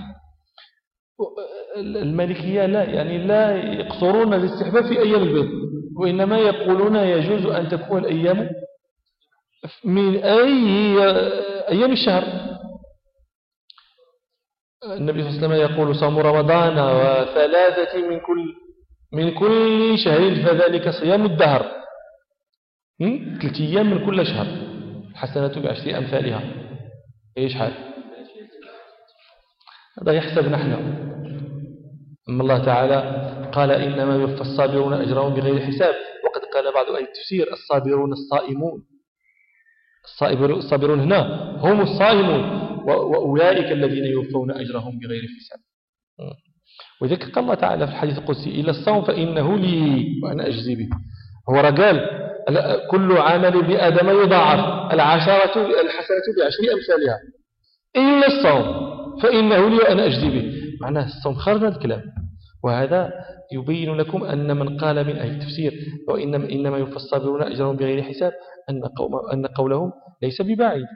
المالكية لا يعني لا يقصرون الاستحباب في أيام البيض. وإنما يقولون يجوز أن تكون الأيام من أي أيام الشهر. النبي صلى الله عليه وسلم يقول صوم رمضان وثلاثة من كل من كل شهر فذلك صيام الدهر. ثلاث أيام من كل شهر. الحسنة بعشر أمثالها. إيش حال؟ هذا يحسب نحن. أما الله تعالى قال إنما يوفى الصابرون أجرهم بغير حساب. وقد قال بعض أهل التفسير الصابرون الصائمون. الصابرون هنا هم الصائمون. وأولئك الذين يوفون أجرهم بغير حساب. وذلك قال الله تعالى في الحديث القدسي إلى الصوم فإنه لي وأنا أجزي به. هو رجال كل عمل بآدم يضاعف العشرة الحسنة بعشر أمثالها. إلا الصوم فإنه لي وأنا أجزي به. معناه الصوم هذا الكلام. وهذا يبين لكم أن من قال من أهل التفسير وإنما إنما يوفى أجرهم بغير حساب أن, أن قولهم ليس ببعيد.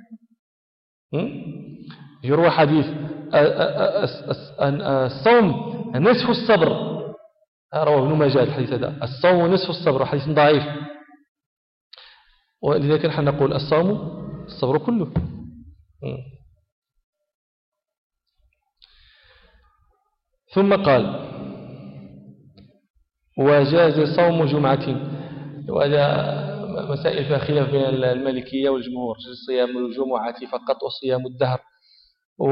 يروى حديث الصوم نصف الصبر. رواه ابن ماجه الحديث هذا. الصوم نصف الصبر حديث ضعيف. ولذلك نحن نقول الصوم الصبر كله. ثم قال وجاز صوم جمعة. وهذا مسائل فيها خلاف بين المالكية والجمهور صيام الجمعة فقط وصيام الدهر. و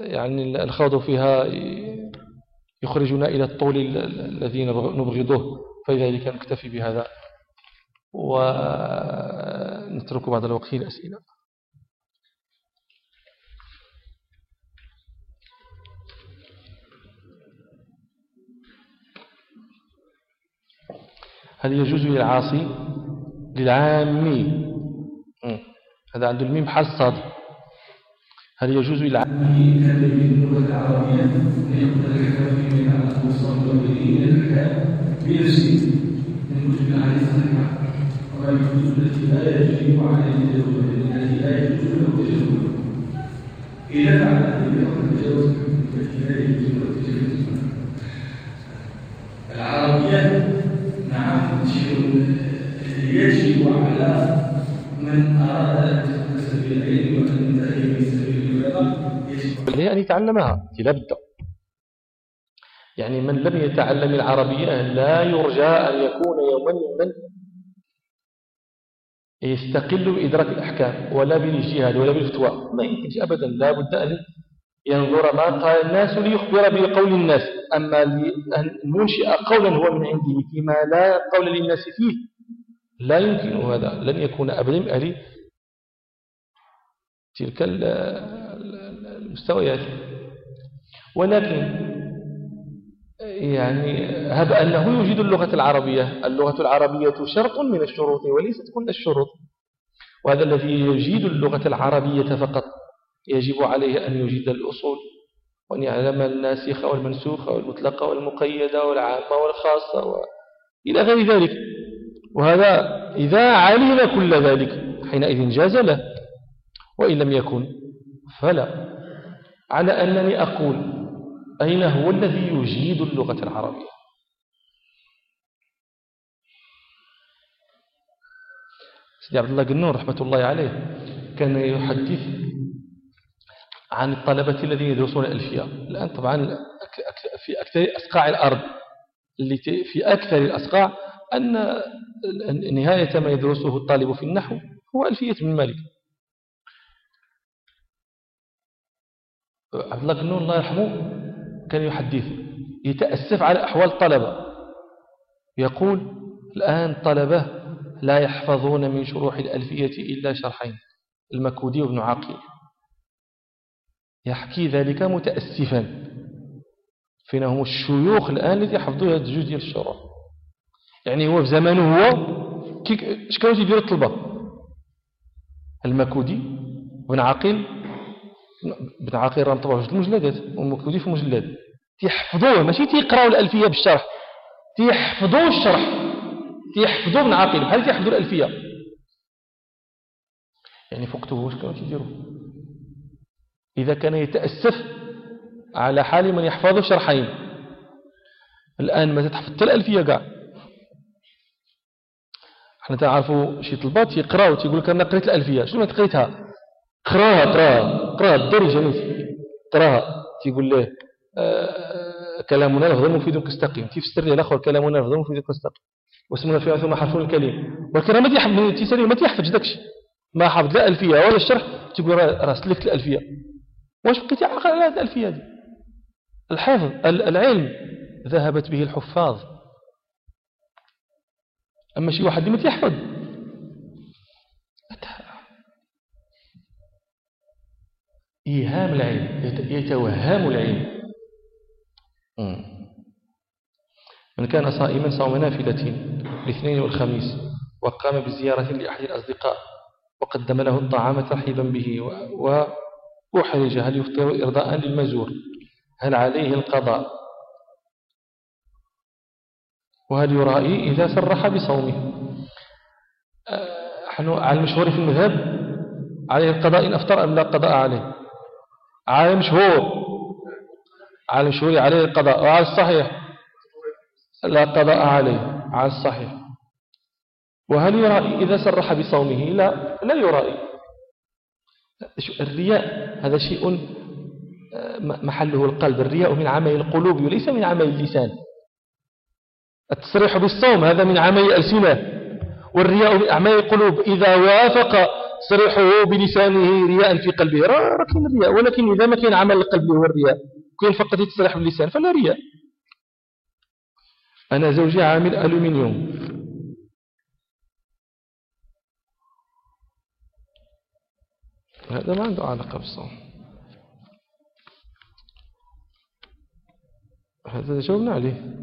يعني الخوض فيها يخرجنا إلى الطول الذي نبغضه فلذلك نكتفي بهذا. ونترك بعض الوقت للأسئلة. هل يجوز للعاصي للعامي؟ هذا عنده الميم الصاد هل يجوز اللغة العربية على الحكام بنفسه من يجوز التي لا عليه التي لا يجوز له إذا التي لا يجوز له العربية نعم يجب على من أراد أن سبيل العلم وأن ينتهي يجب أن يتعلمها لا بد يعني من لم يتعلم العربية لا يرجى أن يكون يوما من يستقل بإدراك الأحكام ولا بالاجتهاد ولا بالفتوى. ما يمكنش أبدا. لا بد أن ينظر ما قال الناس ليخبر بقول الناس. أما أن ننشئ قولا هو من عنده فيما لا قول للناس فيه لا يمكن هذا. لن يكون أبدا أهل تلك المستويات ولكن يعني هب أنه يوجد اللغة العربية. اللغة العربية شرط من الشروط وليست كل الشروط. وهذا الذي يجيد اللغة العربية فقط. يجب عليه أن يجيد الأصول وأن يعلم الناسخة والمنسوخة والمطلقة والمقيدة والعامة والخاصة وإلى غير ذلك. وهذا إذا علم كل ذلك حينئذ جاز له. وإن لم يكن فلا. على أنني أقول أين هو الذي يجيد اللغة العربية؟ سيدي عبد الله قنور رحمة الله عليه كان يحدث عن الطلبة الذين يدرسون الألفية. الآن طبعا في أكثر أسقاع الأرض في أكثر الأسقاع أن نهاية ما يدرسه الطالب في النحو هو ألفية من مالك. عبد الله بن الله يرحمه كان يحدث يتأسف على أحوال الطلبة يقول الآن طلبة لا يحفظون من شروح الألفية إلا شرحين المكودي وابن عاقل. يحكي ذلك متأسفا. فين هم الشيوخ الآن الذي يحفظوا هذا الجزء ديال الشروح. يعني هو في زمانه هو اش كانوا تيديروا الطلبة؟ المكودي بن عقيل بن عقيل راه مطبع في المجلدات والمكودي في المجلد تيحفظوه ماشي؟ تيقراو الألفية بالشرح. تيحفظوا الشرح. تيحفظوا بن عقيل بحال تيحفظوا الألفية؟ يعني فوقته واش كانوا تيديروا إذا كان يتأسف على حال من يحفظ شرحين. الآن ما تتحفظ الألفية قاع؟ إحنا تعرفوا شي طلبات يقراو تيقول لك أنا قريت الألفية. شنو ما تقريتها قراها قراها قراها الدرجة نيت قراها تيقول له آه كلامنا لفظ مفيد كاستقيم. تيفسر لي الآخر كلامنا لفظ مفيد كاستقيم. واسمنا فيها ثم حرف الكلم ولكن ما تيسالي ما تيحفظ داكشي. ما حفظ لا ألفية ولا الشرح. تقول راه سلكت الألفية. واش بقيتي عاقل على هذه الألفية دي الحفظ العلم ذهبت به الحفاظ. أما شي واحد ما تيحفظ إيهام العلم يتوهم العلم من كان صائما صوم نافلة الاثنين والخميس وقام بزيارة لأحد الأصدقاء وقدم له الطعام ترحيبا به و أحرج هل يفطر إرضاء للمزور؟ هل عليه القضاء؟ وهل يرائي إذا سرح بصومه؟ نحن على المشهور في المذهب عليه القضاء إن أفطر أم لا قضاء عليه. على المشهور على المشهور عليه القضاء. وعلى الصحيح. لا قضاء عليه. على الصحيح. وهل يرائي إذا سرح بصومه؟ لا. لا يرائي الرياء هذا شيء آه، محله القلب. الرياء من عمل القلوب وليس من عمل اللسان. التصريح بالصوم هذا من عمل الألسنة. والرياء من أعمال القلوب. إذا وافق صريحه بلسانه رياء في قلبه. ركن الرياء. ولكن إذا ما كان عمل القلب هو الرياء. كان فقط يتصرح باللسان فلا رياء. أنا زوجي عامل ألومنيوم. هذا ما عنده علاقة بالصوم. هذا جاوبنا عليه.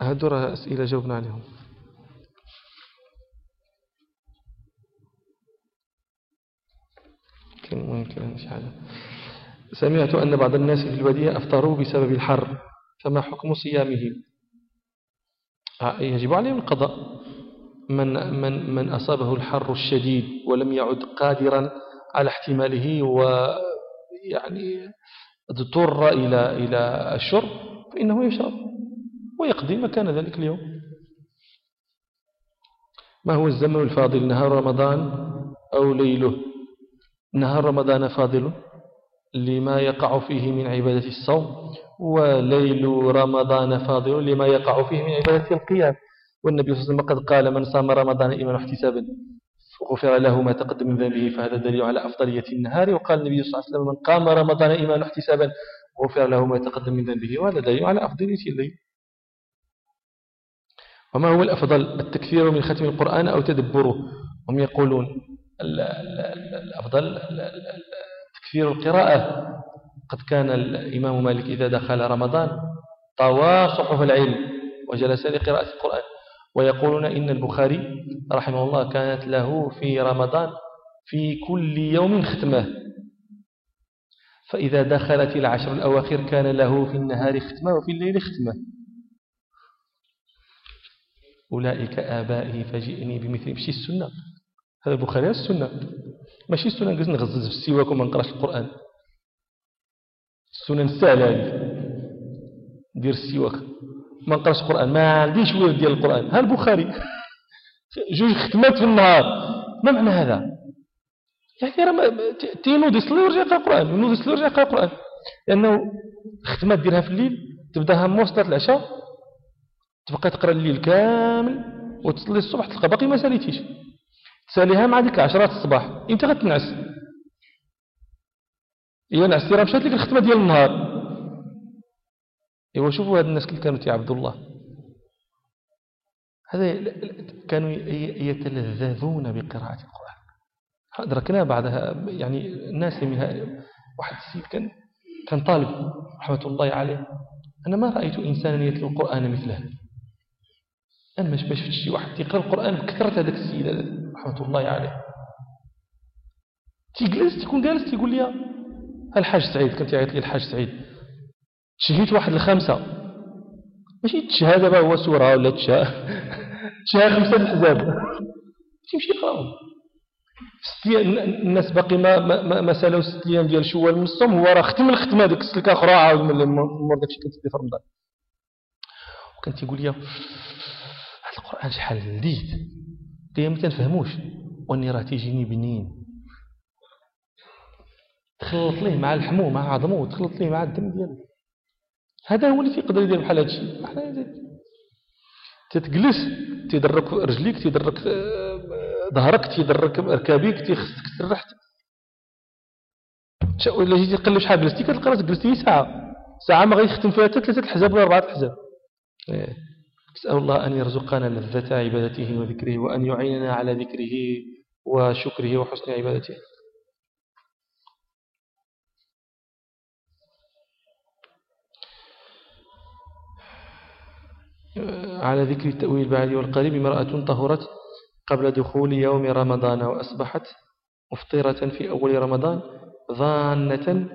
هدول أسئلة جاوبنا عليهم. ممكن مش حاجة سمعت أن بعض الناس في الودية أفطروا بسبب الحر فما حكم صيامهم؟ آه، يجب عليهم القضاء. من, من, من أصابه الحر الشديد ولم يعد قادرا على احتماله ويعني اضطر إلى إلى الشرب فإنه يشرب ويقضي مكان ذلك اليوم. ما هو الزمن الفاضل؟ نهار رمضان أو ليله؟ نهار رمضان فاضل لما يقع فيه من عبادة الصوم وليل رمضان فاضل لما يقع فيه من عبادة القيام. والنبي صلى الله عليه وسلم قد قال من صام رمضان إيمان احتسابا غفر له ما تقدم من ذنبه فهذا دليل على أفضلية النهار. وقال النبي صلى الله عليه وسلم من قام رمضان إيمان احتسابا غفر له ما تقدم من ذنبه. وهذا دليل على أفضلية الليل وما هو الأفضل؟ التكثير من ختم القرآن أو تدبره؟ هم يقولون الأفضل تكثير القراءة. قد كان الإمام مالك إذا دخل رمضان طوى صحف العلم وجلس لقراءة القرآن. ويقولون إن البخاري رحمه الله كانت له في رمضان في كل يوم ختمة. فإذا دخلت العشر الأواخر كان له في النهار ختمة وفي الليل ختمة. أولئك آبائي فجئني بمثل ماشي السنة. هذا البخاري السنة. ماشي السنة نجلس نغزز في السواك وما نقراش القرآن. السنة السهلة دير السواك. ما نقراش القرآن. ما عنديش ولد ديال القرآن. ها البخاري. (laughs) جوج ختمات في النهار. ما معنى هذا؟ يعني راه تينوض يصلي ويرجع يقرأ القرآن. ينوض يصلي ويرجع يقرأ القرآن. لأنه ختمات ديرها في الليل تبدأها موسط العشاء تبقى تقرأ الليل كامل وتصلي الصبح تلقى باقي ما ساليتيش. تساليها مع ديك العشرات الصباح. انت غتنعس ايوا نعستي راه مشات لك الختمه ديال النهار. ايوا شوفوا هاد الناس اللي كانوا تيعبدوا الله. هذا كانوا يتلذذون بقراءة القرآن. أدركنا بعدها يعني الناس منها واحد السيد كان كان طالب رحمة الله عليه. أنا ما رأيت إنسانا يتلو القرآن مثله. أنا ما شفتش شي واحد يقرأ القرآن بكثرة هذاك السيد رحمة الله عليه تيجلس تيكون جالس تيقول لي الحاج سعيد. كنت يعيط لي الحاج سعيد. تشهيت واحد الخمسة. ماشي تشهادة بقى هو سورة ولا تشهى؟ (laughs) تشهى خمسة الحزاب تمشي يقراهم الناس باقي ما ما ما سالوا ست أيام ديال شوال من الصوم هو راه ختم الختمة ديك السلكه أخرى عاود من المور داكشي كنت في رمضان. وكان تيقول لي القرآن شحال لذيذ. قيل ما تنفهموش واني راه تيجيني بنين. تخلط ليه مع الحمو مع عظمو تخلط ليه مع الدم ديالو. هذا هو اللي تيقدر يدير بحال هادشي. تتجلس تيدرك رجليك تيدرك آه، ظهرك تيدرك ركابيك تيخصك تسرح ولا جيتي تقلب شحال جلستي؟ كتلقى راسك جلستي ساعة. ساعة ما غيختم فيها حتى ثلاثة الحزاب ولا أربعة الحزاب. نسأل الله أن يرزقنا لذة عبادته وذكره وأن يعيننا على ذكره وشكره وحسن عبادته. على ذكر التأويل البعد والقريب امرأة طهرت قبل دخول يوم رمضان وأصبحت مفطرة في أول رمضان ظانة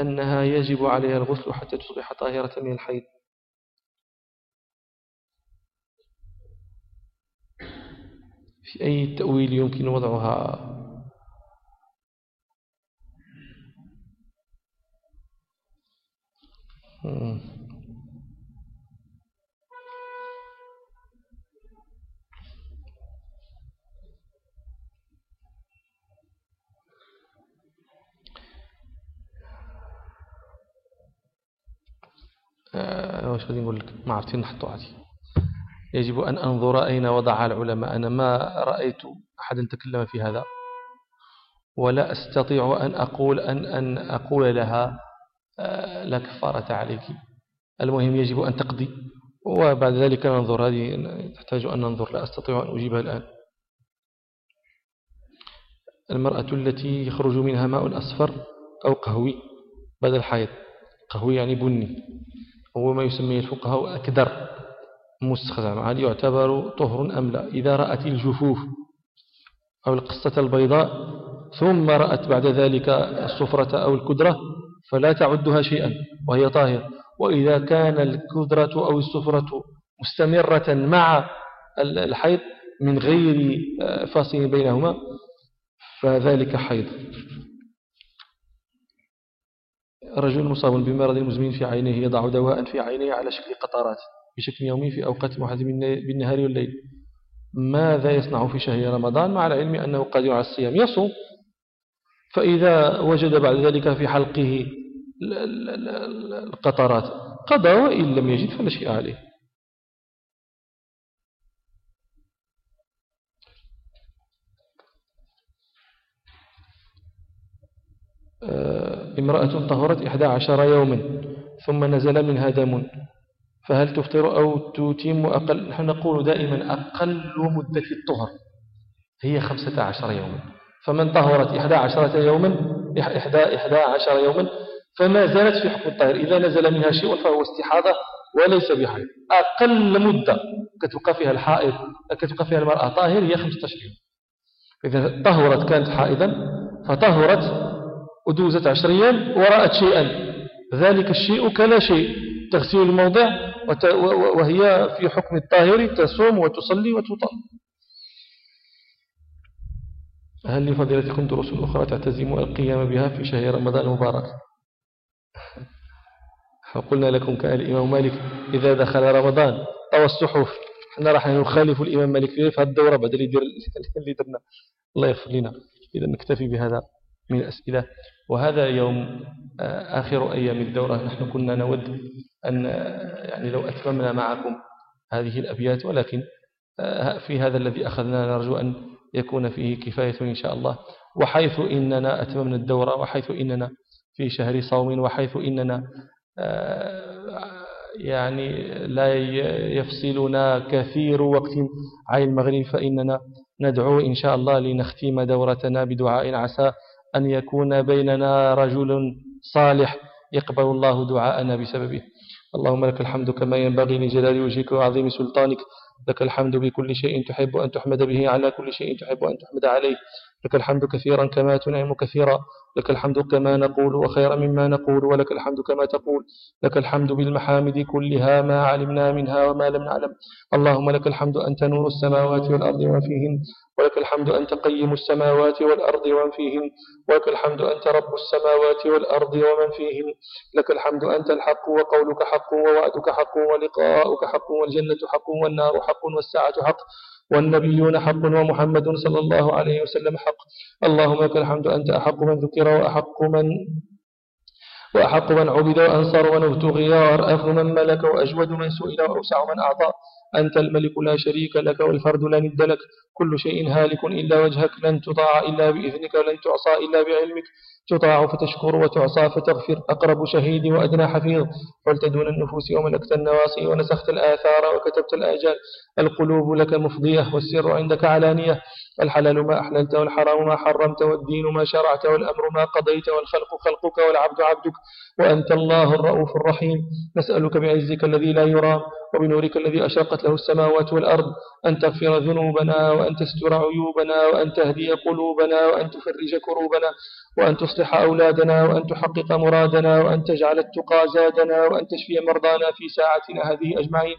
أنها يجب عليها الغسل حتى تصبح طاهرة من الحيض. أي تأويل يمكن وضعها؟ آه، واش غادي نقول لك؟ ما عرفتي نحطو عادي يجب أن أنظر أين وضع العلماء. أنا ما رأيت أحدا تكلم في هذا ولا أستطيع أن أقول أن أن أقول لها آه، لا كفارة عليك. المهم يجب أن تقضي وبعد ذلك ننظر. هذه تحتاج أن ننظر. لا أستطيع أن أجيبها الآن. المرأة التي يخرج منها ماء أصفر أو قهوي بعد الحيض قهوي يعني بني. هو ما يسميه الفقهاء أكدر. مستخدم هل يعتبر طهر أم لا؟ إذا رأت الجفوف أو القصة البيضاء ثم رأت بعد ذلك الصفرة أو الكدرة فلا تعدها شيئا وهي طاهر وإذا كان الكدرة أو الصفرة مستمرة مع الحيض من غير آه، فاصل بينهما فذلك حيض. رجل مصاب بمرض مزمن في عينيه يضع دواء في عينيه على شكل قطرات. بشكل يومي في أوقات محددة بالنهار والليل. ماذا يصنع في شهر رمضان؟ مع العلم أنه قادر على الصيام. يصوم. فإذا وجد بعد ذلك في حلقه القطرات قضى وإن لم يجد فلا شيء عليه. آه، امرأة طهرت إحدى عشر يوما ثم نزل منها دم. فهل تفطر أو تتم أقل؟ نحن نقول دائما أقل مدة الطهر. هي خمسة عشر يوما. فمن طهرت إحدى عشرة يوما إحدى, إحدى عشر يوما فما زالت في حكم الطاهر إذا نزل منها شيء فهو استحاضة وليس بحيض أقل مدة كتبقى فيها الحائض كتبقى فيها المرأة. طاهر هي 15 يوم. إذا طهرت كانت حائضا فطهرت ودوزت عشر أيام ورأت شيئا. ذلك الشيء كلا شيء. تغسيل الموضع وهي في حكم الطاهر تصوم وتصلي وتطل هل لفضيلتكم دروس أخرى تعتزم القيام بها في شهر رمضان المبارك. فقلنا لكم كأن الإمام مالك إذا دخل رمضان طوى الصحف إحنا راح نخالف الإمام مالك في هذه الدورة بعد اللي درنا الله يغفر لنا. إذا نكتفي بهذا من الأسئلة وهذا يوم آه، آخر أيام الدورة نحن كنا نود أن آه، يعني لو أتممنا معكم هذه الأبيات ولكن آه، في هذا الذي أخذنا نرجو أن يكون فيه كفاية إن شاء الله. وحيث إننا أتممنا الدورة وحيث إننا في شهر صوم وحيث إننا يعني لا يفصلنا كثير وقت عن المغرب فإننا ندعو إن شاء الله لنختيم دورتنا بدعاء عسى أن يكون بيننا رجل صالح. يقبل الله دعاءنا بسببه. اللهم لك الحمد كما ينبغي لجلال وجهك وعظيم سلطانك. لك الحمد بكل شيء تحب أن تحمد به على كل شيء تحب أن تحمد عليه. لك الحمد كثيرا كما تنعم كثيرا. لك الحمد كما نقول وخير مما نقول ولك الحمد كما تقول. لك الحمد بالمحامد كلها ما علمنا منها وما لم نعلم. اللهم لك الحمد أنت نور السماوات والأرض وما فيهن. ولك الحمد أنت قيم السماوات والأرض ومن فيهن. ولك الحمد أنت رب السماوات والأرض ومن فيهن. لك الحمد أنت الحق وقولك حق ووعدك حق ولقاؤك حق والجنة حق والنار حق والساعة حق. والنبيون حق ومحمد صلى الله عليه وسلم حق. اللهم لك الحمد أنت أحق من ذكر وأحق من وأحق من عبد وأنصر ونبتغي وأرأف من ملك وأجود من سئل وأوسع من أعطى. أنت الملك لا شريك لك والفرد لا ند لك. كل شيء هالك إلا وجهك لن تطاع إلا بإذنك ولن تعصى إلا بعلمك. تطاع فتشكر وتعصى فتغفر. أقرب شهيد وأدنى حفيظ. قلت دون النفوس وملكت النواصي ونسخت الآثار وكتبت الآجال. القلوب لك مفضية والسر عندك علانية. الحلال ما أحللت والحرام ما حرمت والدين ما شرعت والأمر ما قضيت والخلق خلقك والعبد عبدك. وأنت الله الرؤوف الرحيم. نسألك بعزك الذي لا يرام وبنورك الذي أشرقت له السماوات والأرض. أن تغفر ذنوبنا وأن تستر عيوبنا وأن تهدي قلوبنا وأن تفرج كروبنا وأن تصلح أولادنا وأن تحقق مرادنا وأن تجعل التقى زادنا وأن تشفي مرضانا في ساعتنا هذه أجمعين.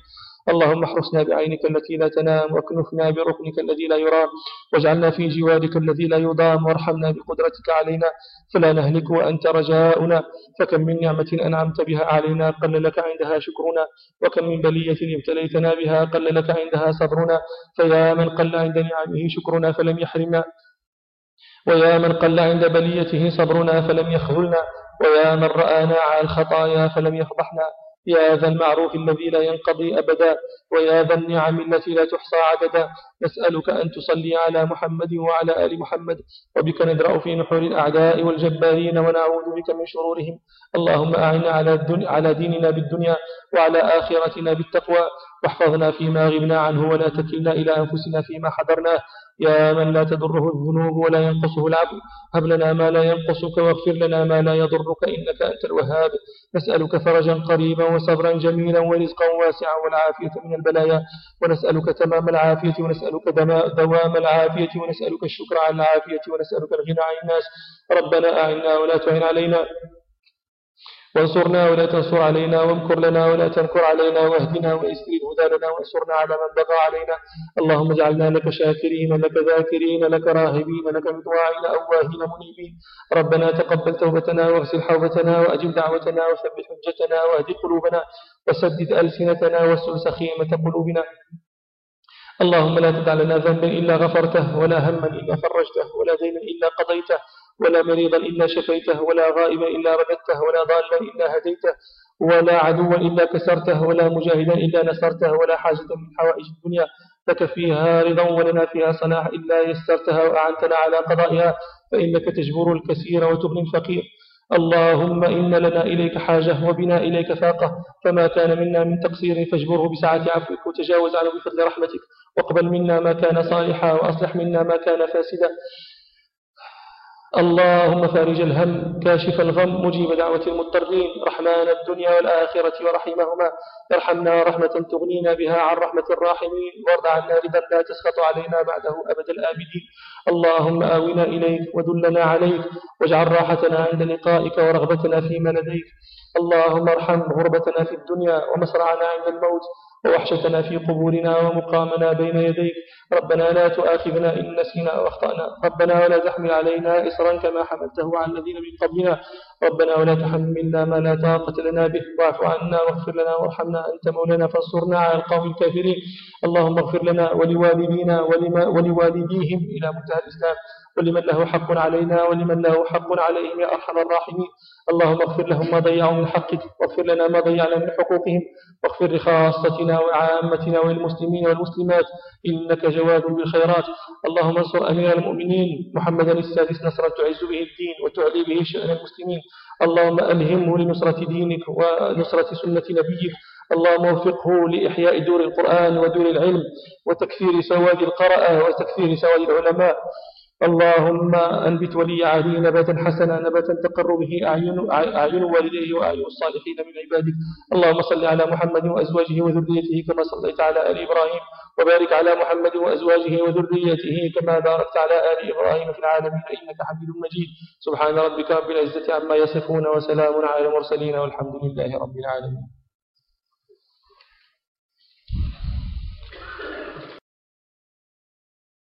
اللهم احرسنا بعينك التي لا تنام واكنفنا بركنك الذي لا يرام واجعلنا في جوارك الذي لا يضام وارحمنا بقدرتك علينا. فلا نهلك وأنت رجاؤنا. فكم من نعمة أنعمت بها علينا قل لك عندها شكرنا. وكم من بلية ابتليتنا بها قل لك عندها صبرنا. فيا من قل عند نعمه شكرنا فلم يحرمنا. ويا من قل عند بليته صبرنا فلم يخذلنا ويا من رآنا على الخطايا فلم يفضحنا. يا ذا المعروف الذي لا ينقضي أبدا ويا ذا النعم التي لا تحصى عددا. نسألك أن تصلي على محمد وعلى آل محمد وبك ندرأ في نحور الأعداء والجبارين ونعوذ بك من شرورهم. اللهم أعنا على, على ديننا بالدنيا وعلى آخرتنا بالتقوى. واحفظنا فيما غبنا عنه ولا تكلنا إلى أنفسنا فيما حضرناه. يا من لا تضره الذنوب ولا ينقصه العبد هب لنا ما لا ينقصك واغفر لنا ما لا يضرك إنك أنت الوهاب. نسألك فرجا قريبا وصبرا جميلا ورزقا واسعا والعافية من البلايا. ونسألك تمام العافية ونسألك دوام العافية ونسألك الشكر على العافية ونسألك الغنى عن الناس. ربنا أعنا ولا تعن علينا. وانصرنا ولا تنصر علينا وامكر لنا ولا تنكر علينا واهدنا ويسر الهدى لنا وانصرنا على من بغى علينا. اللهم اجعلنا لك شاكرين لك ذاكرين لك راهبين لك مطواعين أواهين منيبين. ربنا تقبل توبتنا واغسل حوبتنا وأجب دعوتنا وثبت حجتنا واهد قلوبنا وسدد ألسنتنا واسل سخيمة قلوبنا. اللهم لا تدع لنا ذنبا إلا غفرته ولا هما إلا فرجته ولا دينا إلا قضيته. ولا مريضا إلا شفيته ولا غائبا إلا رددته ولا ضالا إلا هديته ولا عدوا إلا كسرته ولا مجاهدا إلا نصرته ولا حاجة من حوائج الدنيا لك فيها رضا ولنا فيها صلاح إلا يسرتها وأعنتنا على قضائها فإنك تجبر الكثير وتغني الفقير. اللهم إن لنا إليك حاجة وبنا إليك فاقة فما كان منا من تقصير فاجبره بسعة عفوك وتجاوز عنه بفضل رحمتك واقبل منا ما كان صالحا وأصلح منا ما كان فاسدا. اللهم فارج الهم كاشف الغم مجيب دعوة المضطرين رحمن الدنيا والآخرة ورحمهما. ارحمنا رحمة تغنينا بها عن رحمة الراحمين. وارض عنا رضا لا تسخط علينا بعده أبد الآبدين. اللهم آونا إليك ودلنا عليك واجعل راحتنا عند لقائك ورغبتنا فيما لديك. اللهم ارحم غربتنا في الدنيا ومسرعنا عند الموت. ووحشتنا في قبورنا ومقامنا بين يديك. ربنا لا تؤاخذنا إن نسينا أو أخطأنا ربنا ولا تحمل علينا إصرا كما حملته عن الذين من قبلنا. ربنا ولا تحملنا ما لا طاقة لنا به. واعف عنا واغفر لنا وارحمنا أنت مولانا فانصرنا على القوم الكافرين. اللهم اغفر لنا ولوالدينا ولوالديهم إلى منتهى الإسلام. ولمن له حق علينا ولمن له حق عليهم يا أرحم الراحمين. اللهم اغفر لهم ما ضيعوا من حقك واغفر لنا ما ضيعنا من حقوقهم. واغفر لخاصتنا وعامتنا والمسلمين والمسلمات. إنك جواد بالخيرات. اللهم انصر أمير المؤمنين محمدا السادس نصرا تعز به الدين وتعلي به شأن المسلمين. اللهم ألهمه لنصرة دينك ونصرة سنة نبيك. اللهم وفقه لإحياء دور القرآن ودور العلم وتكثير سواد القراءة وتكثير سواد العلماء. اللهم أنبت ولي عهده نباتا حسنا نباتا تقر به أعين, أعين والديه وأعين الصالحين من عبادك. اللهم صل على محمد وأزواجه وذريته كما صليت على آل إبراهيم. وبارك على محمد وأزواجه وذريته كما باركت على آل إبراهيم في العالمين. إنك حميد مجيد. سبحان ربك رب العزة عما يصفون وسلام على المرسلين والحمد لله رب العالمين.